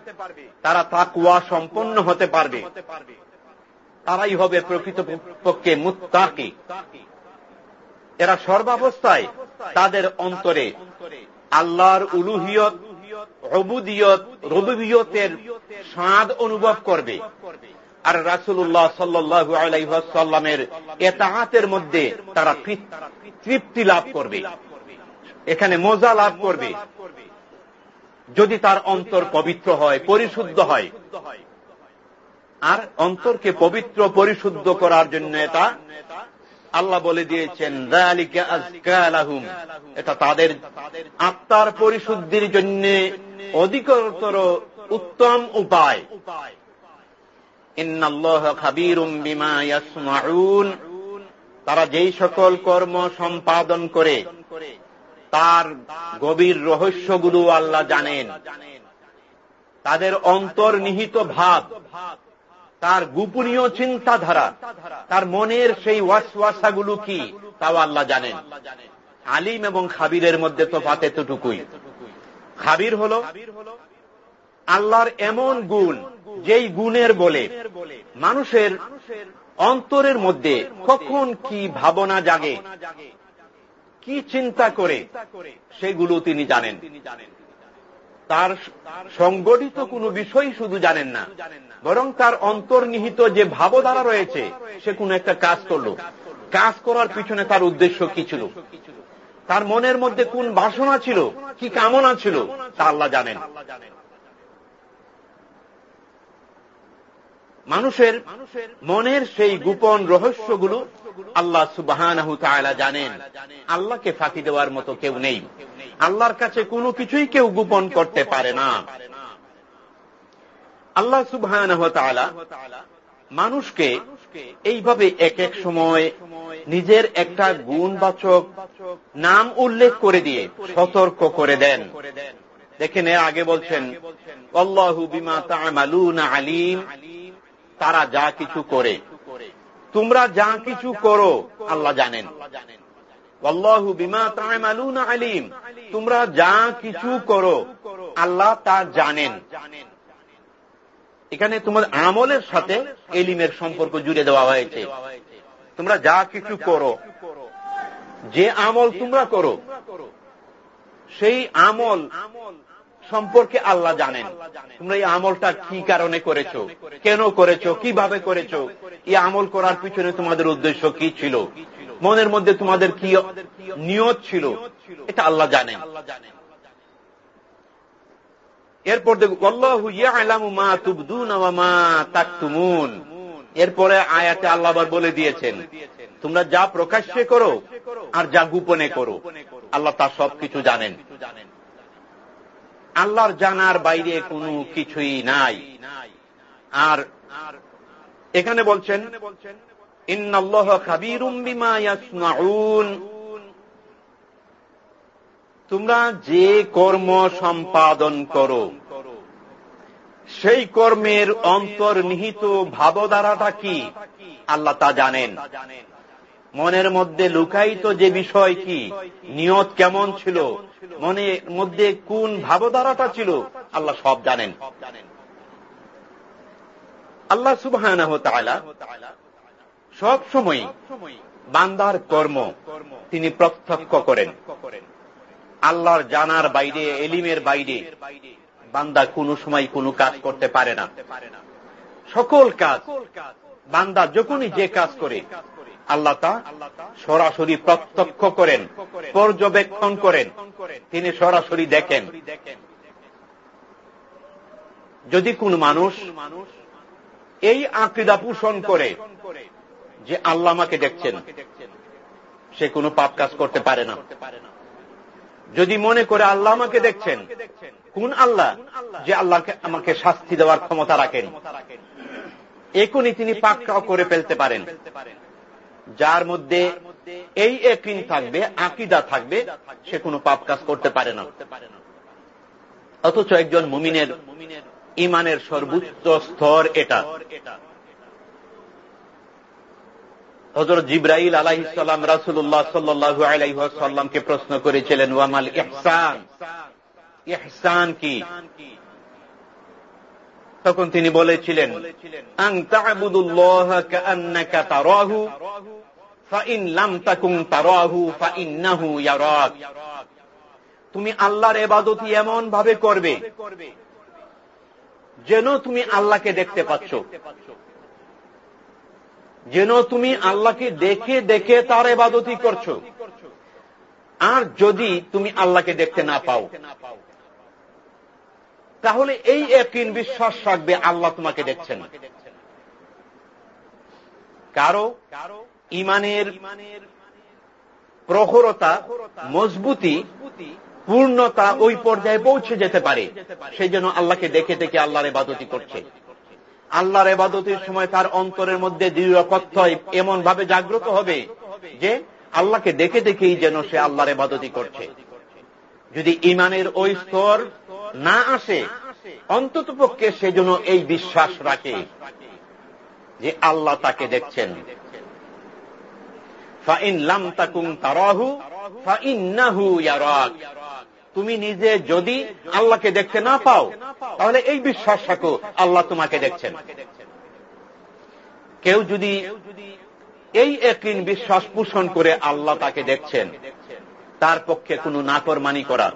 তারা তাকুয়া সম্পন্ন হতে পারবে। তারাই হবে প্রকৃত পক্ষে মুত্তাকি। এরা সর্বাবস্থায় তাদের অন্তরে আল্লাহর উলুহিয়ত রবুদিয়ত রবুবিয়তের স্বাদ অনুভব করবে। আর রাসুল্লাহ সাল্লু আলাইসাল্লামের এতাহাতের মধ্যে তারা তৃপ্তি লাভ করবে। এখানে মজা লাভ করবে। যদি তার অন্তর পবিত্র হয়, পরিশুদ্ধ হয়। আর অন্তরকে পবিত্র, পরিশুদ্ধ করার জন্য এটা আল্লাহ বলে দিয়েছেন এটা তাদের আত্মার পরিশুদ্ধির জন্য অধিকতর উত্তম উপায়। তারা যেই সকল কর্ম সম্পাদন করে তার গভীর রহস্যগুলো আল্লাহ জানেন। তাদের অন্তর্নিহিত ভাব, তার গোপনীয় চিন্তাধারা, তার মনের সেই ওয়াসওয়াসাগুলো কি, তাও আল্লাহ জানেন। আলিম এবং খাবিরের মধ্যে তো পাতে এতটুকুই। খাবির হল আল্লাহর এমন গুণ, যেই গুণের বলে মানুষের অন্তরের মধ্যে কখন কি ভাবনা জাগে কি চিন্তা করে সেগুলো তিনি জানেন। তার সংগঠিত কোনো বিষয় শুধু জানেন না, বরং তার অন্তর্নিহিত যে ভাবধারা রয়েছে, সে কোন একটা কাজ করল। কাজ করার পিছনে তার উদ্দেশ্য কি ছিল? তার মনের মধ্যে কোন বাসনা ছিল? কি কামনা ছিল? তা আল্লাহ জানেন। মানুষের মনের সেই গোপন রহস্যগুলো আল্লাহ সুবাহান জানেন। আল্লাহকে ফাঁকি দেওয়ার মতো কেউ নেই। আল্লাহর কাছে কোনো কিছুই কেউ গোপন করতে পারে না। আল্লাহ সুবহান মানুষকে এইভাবে এক এক সময় নিজের একটা গুণবাচক নাম উল্লেখ করে দিয়ে সতর্ক করে দেন। দেখেন এর আগে বলছেন অল্লাহু বিমা আলিম। তারা যা কিছু করে। তোমরা যা কিছু করো, আল্লাহ জানেন। অল্লাহু বিমা তামালুনা আলিম। তোমরা যা কিছু করো, আল্লাহ তা জানেন। এখানে তোমার আমলের সাথে এলিমের সম্পর্ক জুড়ে দেওয়া হয়েছে। তোমরা যা কিছু করো, যে আমল তোমরা করো, সেই আমল সম্পর্কে আল্লাহ জানেন। তোমরা এই আমলটা কি কারণে করেছ? কেন করেছ? কীভাবে করেছ? এই আমল করার পিছনে তোমাদের উদ্দেশ্য কি ছিল? মনের মধ্যে তোমাদের কি নিয়ত ছিল? এটা আল্লাহ জানেন। এরপর দেখো এরপরে আয়াতে আল্লাহ বলে দিয়েছেন তোমরা যা প্রকাশ্যে করো আর যা গোপনে করো। আল্লাহ তা সবকিছু জানেন। আল্লাহর জানার বাইরে কোনো কিছুই নাই। আর এখানে বলছেন, ইন্নাল্লাহ খাবিরুম বিমা তোমরা যে কর্ম সম্পাদন করো, সেই কর্মের অন্তর্নিহিত ভাবধারাটা কি? আল্লাহ তা জানেন। মনের মধ্যে লুকায়িত যে বিষয় কি? নিয়ত কেমন ছিল? মনের মধ্যে কোন ভাবধারাটা ছিল? আল্লাহ সব জানেন। আল্লাহ সুবাহ সব সময় বান্দার কর্ম তিনি প্রত্যক্ষ করেন। আল্লাহর জানার বাইরে, এলিমের বাইরে বান্দা কোনো সময় কোনো কাজ করতে পারে না। সকল কাজ বান্দা যখনই যে কাজ করে আল্লাহ তা সরাসরি প্রত্যক্ষ করেন, পর্যবেক্ষণ করেন। তিনি সরাসরি দেখেন। যদি কোন মানুষ এই আকিদা পোষণ করে যে আল্লাহ আমাকে দেখছেন, সে কোনো পাপ কাজ করতে পারে না। যদি মনে করে আল্লাহ আমাকে দেখছেন, কোন আল্লাহ যে আল্লাহকে আমাকে শাস্তি দেওয়ার ক্ষমতা রাখেন? এখনই তিনি পাক্কাও করে ফেলতে পারেন। যার মধ্যে এই একদিন থাকবে আকিদা থাকবে সে কোনো পাপ কাজ করতে পারে না। অথচ একজন মুমিনের ইমানের সর্বোচ্চ স্তর এটা। হজরত জিব্রাইল আলাহিসাল্লাম রাসুল্লাহ সাল্লু আলাইসাল্লামকে প্রশ্ন করেছিলেন ওয়ামাল ইহসান? ইহসান কি? তখন তিনি বলেছিলেন তুমি আল্লাহর এবাদতি এমন ভাবে করবে যেন তুমি আল্লাহকে দেখতে পাচ্ছ। যেন তুমি আল্লাহকে দেখে দেখে তার এবাদতি করছ। আর যদি তুমি আল্লাহকে দেখতে না পাও তাহলে এই একদিন বিশ্বাস রাখবে আল্লাহ তোমাকে দেখছেন। কারও ইমানের প্রহরতা মজবুতি, পূর্ণতা ওই পর্যায়ে পৌঁছে যেতে পারে। সেই জন্য আল্লাহকে দেখে দেখে আল্লাহর এবাদতি করছে। আল্লাহর এবাদতির সময় তার অন্তরের মধ্যে দৃঢ়কথ্যয় এমন ভাবে জাগ্রত হবে যে আল্লাহকে দেখে দেখেই যেন সে আল্লাহর এবাদতি করছে। যদি ইমানের ওই স্তর না আসে, অন্তত পক্ষে সে যেন এই বিশ্বাস রাখে যে আল্লাহ তাকে দেখছেন। ফাইন লাম তাকুম তারাহু, ফাইন্নাহু ইয়ারাক। তুমি নিজে যদি আল্লাহকে দেখতে না পাও, তাহলে এই বিশ্বাস রাখো, আল্লাহ তোমাকে দেখছেন। কেউ যদি এই একদিন বিশ্বাস পোষণ করে আল্লাহ তাকে দেখছেন, তার পক্ষে কোনো নাকরমানি করা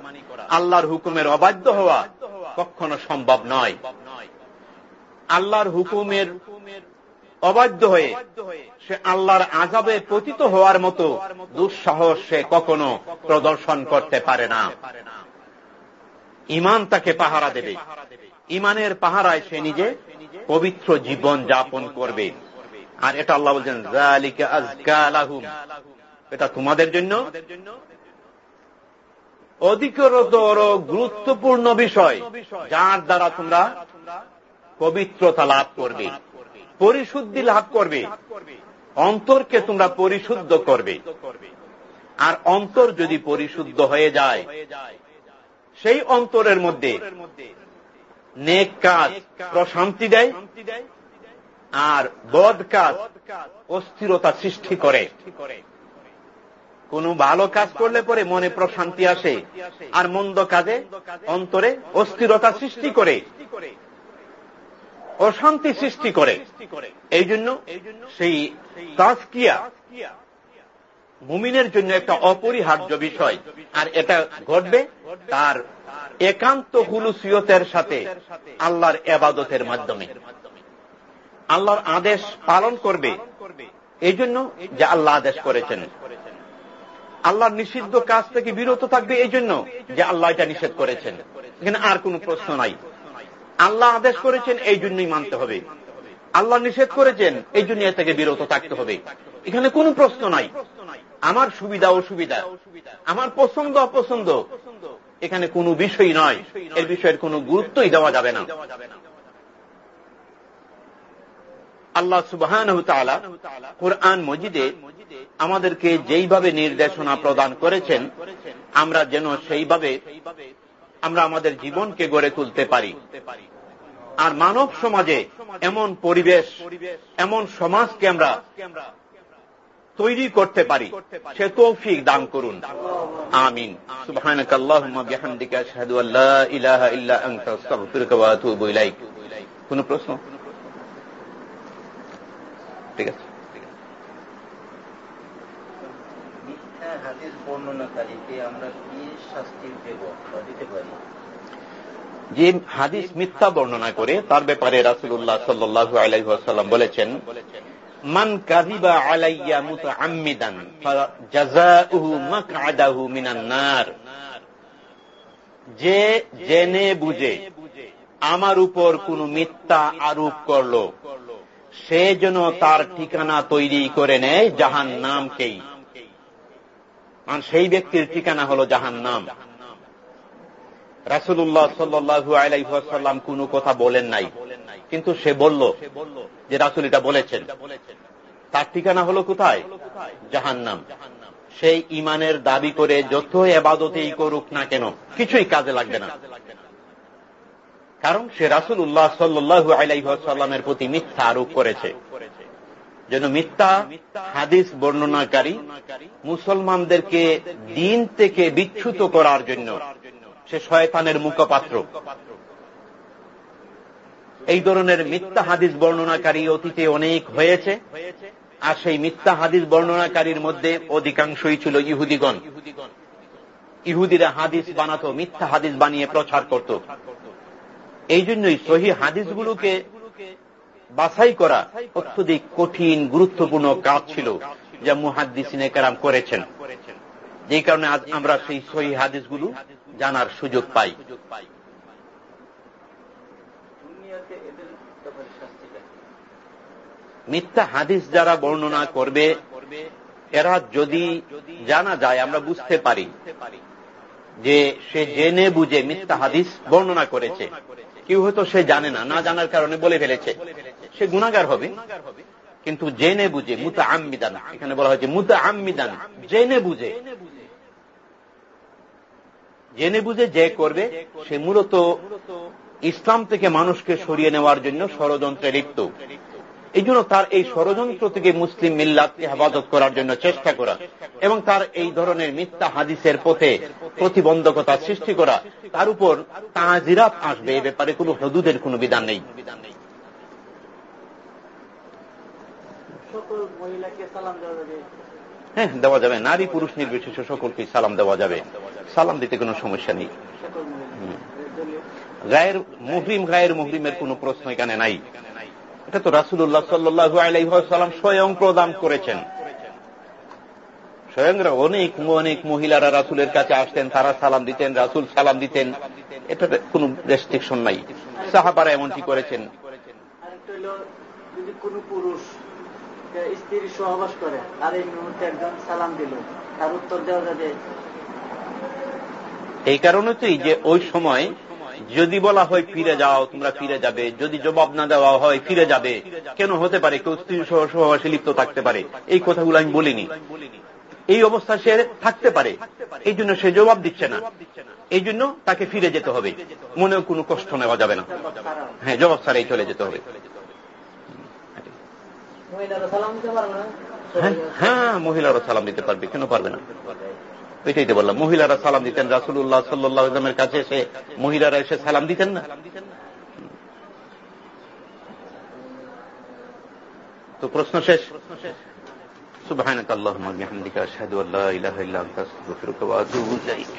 আল্লাহর হুকুমের অবাধ্য হওয়া কখনো সম্ভব নয়। আল্লাহর হুকুমের অবাধ্য হয়ে সে আল্লাহর আজাবে পতিত হওয়ার মতো দুঃসাহস সে কখনো প্রদর্শন করতে পারে না। ইমান তাকে পাহারা দেবে। ইমানের পাহারায় সে নিজে পবিত্র জীবন যাপন করবে। আর এটা আল্লাহ বলছেন এটা তোমাদের জন্য অধিকতর গুরুত্বপূর্ণ বিষয়, যার দ্বারা তোমরা পবিত্রতা লাভ করবে, পরিশুদ্ধি লাভ করবে, অন্তরকে তোমরা পরিশুদ্ধ করবে। আর অন্তর যদি পরিশুদ্ধ হয়ে যায়, সেই অন্তরের মধ্যে নেক কাজ, প্রশান্তি দেয়, আর বদ কাজ, অস্থিরতা সৃষ্টি করে। কোন ভালো কাজ করলে পরে মনে প্রশান্তি আসে আর মন্দ কাজে অন্তরে অস্থিরতা সৃষ্টি করে অশান্তি সৃষ্টি করে। এই জন্য সেই তাজকিয়া মুমিনের জন্য একটা অপরিহার্য বিষয়। আর এটা ঘটবে তার একান্ত হুলুসিয়তের সাথে আল্লাহর এবাদতের মাধ্যমে। আল্লাহর আদেশ পালন করবে। এই জন্য যে আল্লাহ আদেশ করেছেন। আল্লাহর নিষিদ্ধ কাজ থেকে বিরত থাকবে এই জন্য যে আল্লাহ এটা নিষেধ করেছেন। এখানে আর কোন প্রশ্ন নাই। আল্লাহ আদেশ করেছেন, এই জন্যই মানতে হবে। আল্লাহ নিষেধ করেছেন, এই জন্য এ থেকে বিরত থাকতে হবে। এখানে কোন প্রশ্ন নাই। আমার সুবিধা অসুবিধা, আমার পছন্দ অপছন্দ, এখানে কোনো বিষয় নয়। এর বিষয়ের কোনো গুরুত্বই দেওয়া যাবে না। আল্লাহ সুবাহান কোরআন মজিদে আমাদেরকে যেইভাবে নির্দেশনা প্রদান করেছেন, আমরা যেন সেইভাবে, আমরা আমাদের জীবনকে গড়ে তুলতে পারি। আর মানব সমাজে এমন পরিবেশ, এমন সমাজকে আমরা তৈরি করতে পারি, সে তৌফিক দান করুন। আমিন। কোন প্রশ্ন? ঠিক আছে। যে হাদিস মিথ্যা বর্ণনা করে তার ব্যাপারে রাসুল্লাহ সাল্লু আলাইসাল্লাম বলেছেন, মান কাজিবা আলাইয়া যে জেনে বুঝে আমার উপর কোন মিথ্যা আরোপ করল, সে যেন তার ঠিকানা তৈরি করে নেয় জাহান নামকেই আর সেই ব্যক্তির ঠিকানা হল জাহান নাম রাসুল্লাহ সাল্লু আলাইসাল্লাম কোন কথা বলেন নাই। কিন্তু সে বলল যে রাসুল এটা বলেছেন। তার ঠিকানা হলো কোথায়? জাহান্নাম। সেই ইমানের দাবি করে যত এবাদতেই করুক না কেন, কিছুই কাজে লাগবে না। কারণ সে রাসুল উল্লাহ সাল্লু আলাইসাল্লামের প্রতি মিথ্যা আরোপ করেছে। যেন মিথ্যা হাদিস বর্ণনাকারী মুসলমানদেরকে দিন থেকে বিচ্ছুত করার জন্য সে শয়তানের মুখপাত্র। এই ধরনের মিথ্যা হাদিস বর্ণনাকারী অতীতে অনেক হয়েছে, আর সেই মিথ্যা হাদিস বর্ণনাকারীর মধ্যে অধিকাংশই ছিল ইহুদিগণ। ইহুদিরা হাদিস বানাতো, মিথ্যা হাদিস বানিয়ে প্রচার করত। এই জন্যই সহি হাদিসগুলোকে বাছাই করা অত্যধিক কঠিন, গুরুত্বপূর্ণ কাজ ছিল যা মুহাদ্দিসিনে কারাম করেছেন। যেই কারণে আজ আমরা সেই সহি হাদিসগুলো জানার সুযোগ পাই। মিথ্যা হাদিস যারা বর্ণনা করবে, এরা যদি জানা যায়, আমরা বুঝতে পারি যে সে জেনে বুঝে মিথ্যা হাদিস বর্ণনা করেছে। কেউ হয়তো সে জানে না না জানার কারণে বলে ফেলেছে। সে গুণাগার হবে, কিন্তু জেনে বুঝে মুতা আম্মিদান এখানে বলা হয়েছে মুতা আম্মিদান জেনে বুঝে। জেনে বুঝে যে করবে, সে মূলত ইসলাম থেকে মানুষকে সরিয়ে নেওয়ার জন্য ষড়যন্ত্রে লিপ্ত। এই জন্য তার এই ষড়যন্ত্র থেকে মুসলিম মিল্লাতকে হেফাজত করার জন্য চেষ্টা করা এবং তার এই ধরনের মিথ্যা হাদিসের পথে প্রতিবন্ধকতা সৃষ্টি করা তার উপর তাজিরাত আসবে এ ব্যাপারে কোন হদুদের কোন বিধান নেই। হ্যাঁ দেওয়া যাবে। নারী পুরুষ নির্বিশেষে সকলকে সালাম দেওয়া যাবে। সালাম দিতে কোনো সমস্যা নেই। গায়ের মুহরিম গায়ের মুহরিমের কোন প্রশ্ন এখানে নাই। এটা তো রাসুল্লাহ সাল্লু আলাইসাল্লাম স্বয়ং প্রদান করেছেন। স্বয়ং অনেক অনেক মহিলারা রাসুলের কাছে আসতেন তারা সালাম দিতেন রাসুল সালাম দিতেন। এটা কোন রেস্ট্রিকশন নাই। সাহাবারা এমনটি করেছেন। যদি কোন পুরুষ স্ত্রীর সহবাস করে আর এই মুহূর্তে একজন সালাম দিল তার উত্তর দেওয়া যাবে। এই কারণে তো যে ওই সময় যদি বলা হয় ফিরে যাও তোমরা ফিরে যাবে। যদি জবাব না দেওয়া হয় ফিরে যাবে। কেন হতে পারে? কেউ স্ত্রী সহবাসে লিপ্ত থাকতে পারে। এই কথাগুলো আমি বলিনি। এই অবস্থা সে থাকতে পারে। এই জন্য সে জবাব দিচ্ছে না। এই জন্য তাকে ফিরে যেতে হবে। মনেও কোনো কষ্ট নেওয়া যাবে না। হ্যাঁ জবাব ছাড়াই চলে যেতে হবে। হ্যাঁ মহিলারা সালাম দিতে পারবে। কেন পারবে না? এটাই বললাম। মহিলারা সালাম দিতেন রাসুল্লাহ সাল্লামের কাছে এসে মহিলারা এসে সালাম দিতেন না? তো প্রশ্ন শেষ? ইল্লা আনতা, আস্তাগফিরুকা ওয়া আতুবু ইলাইক।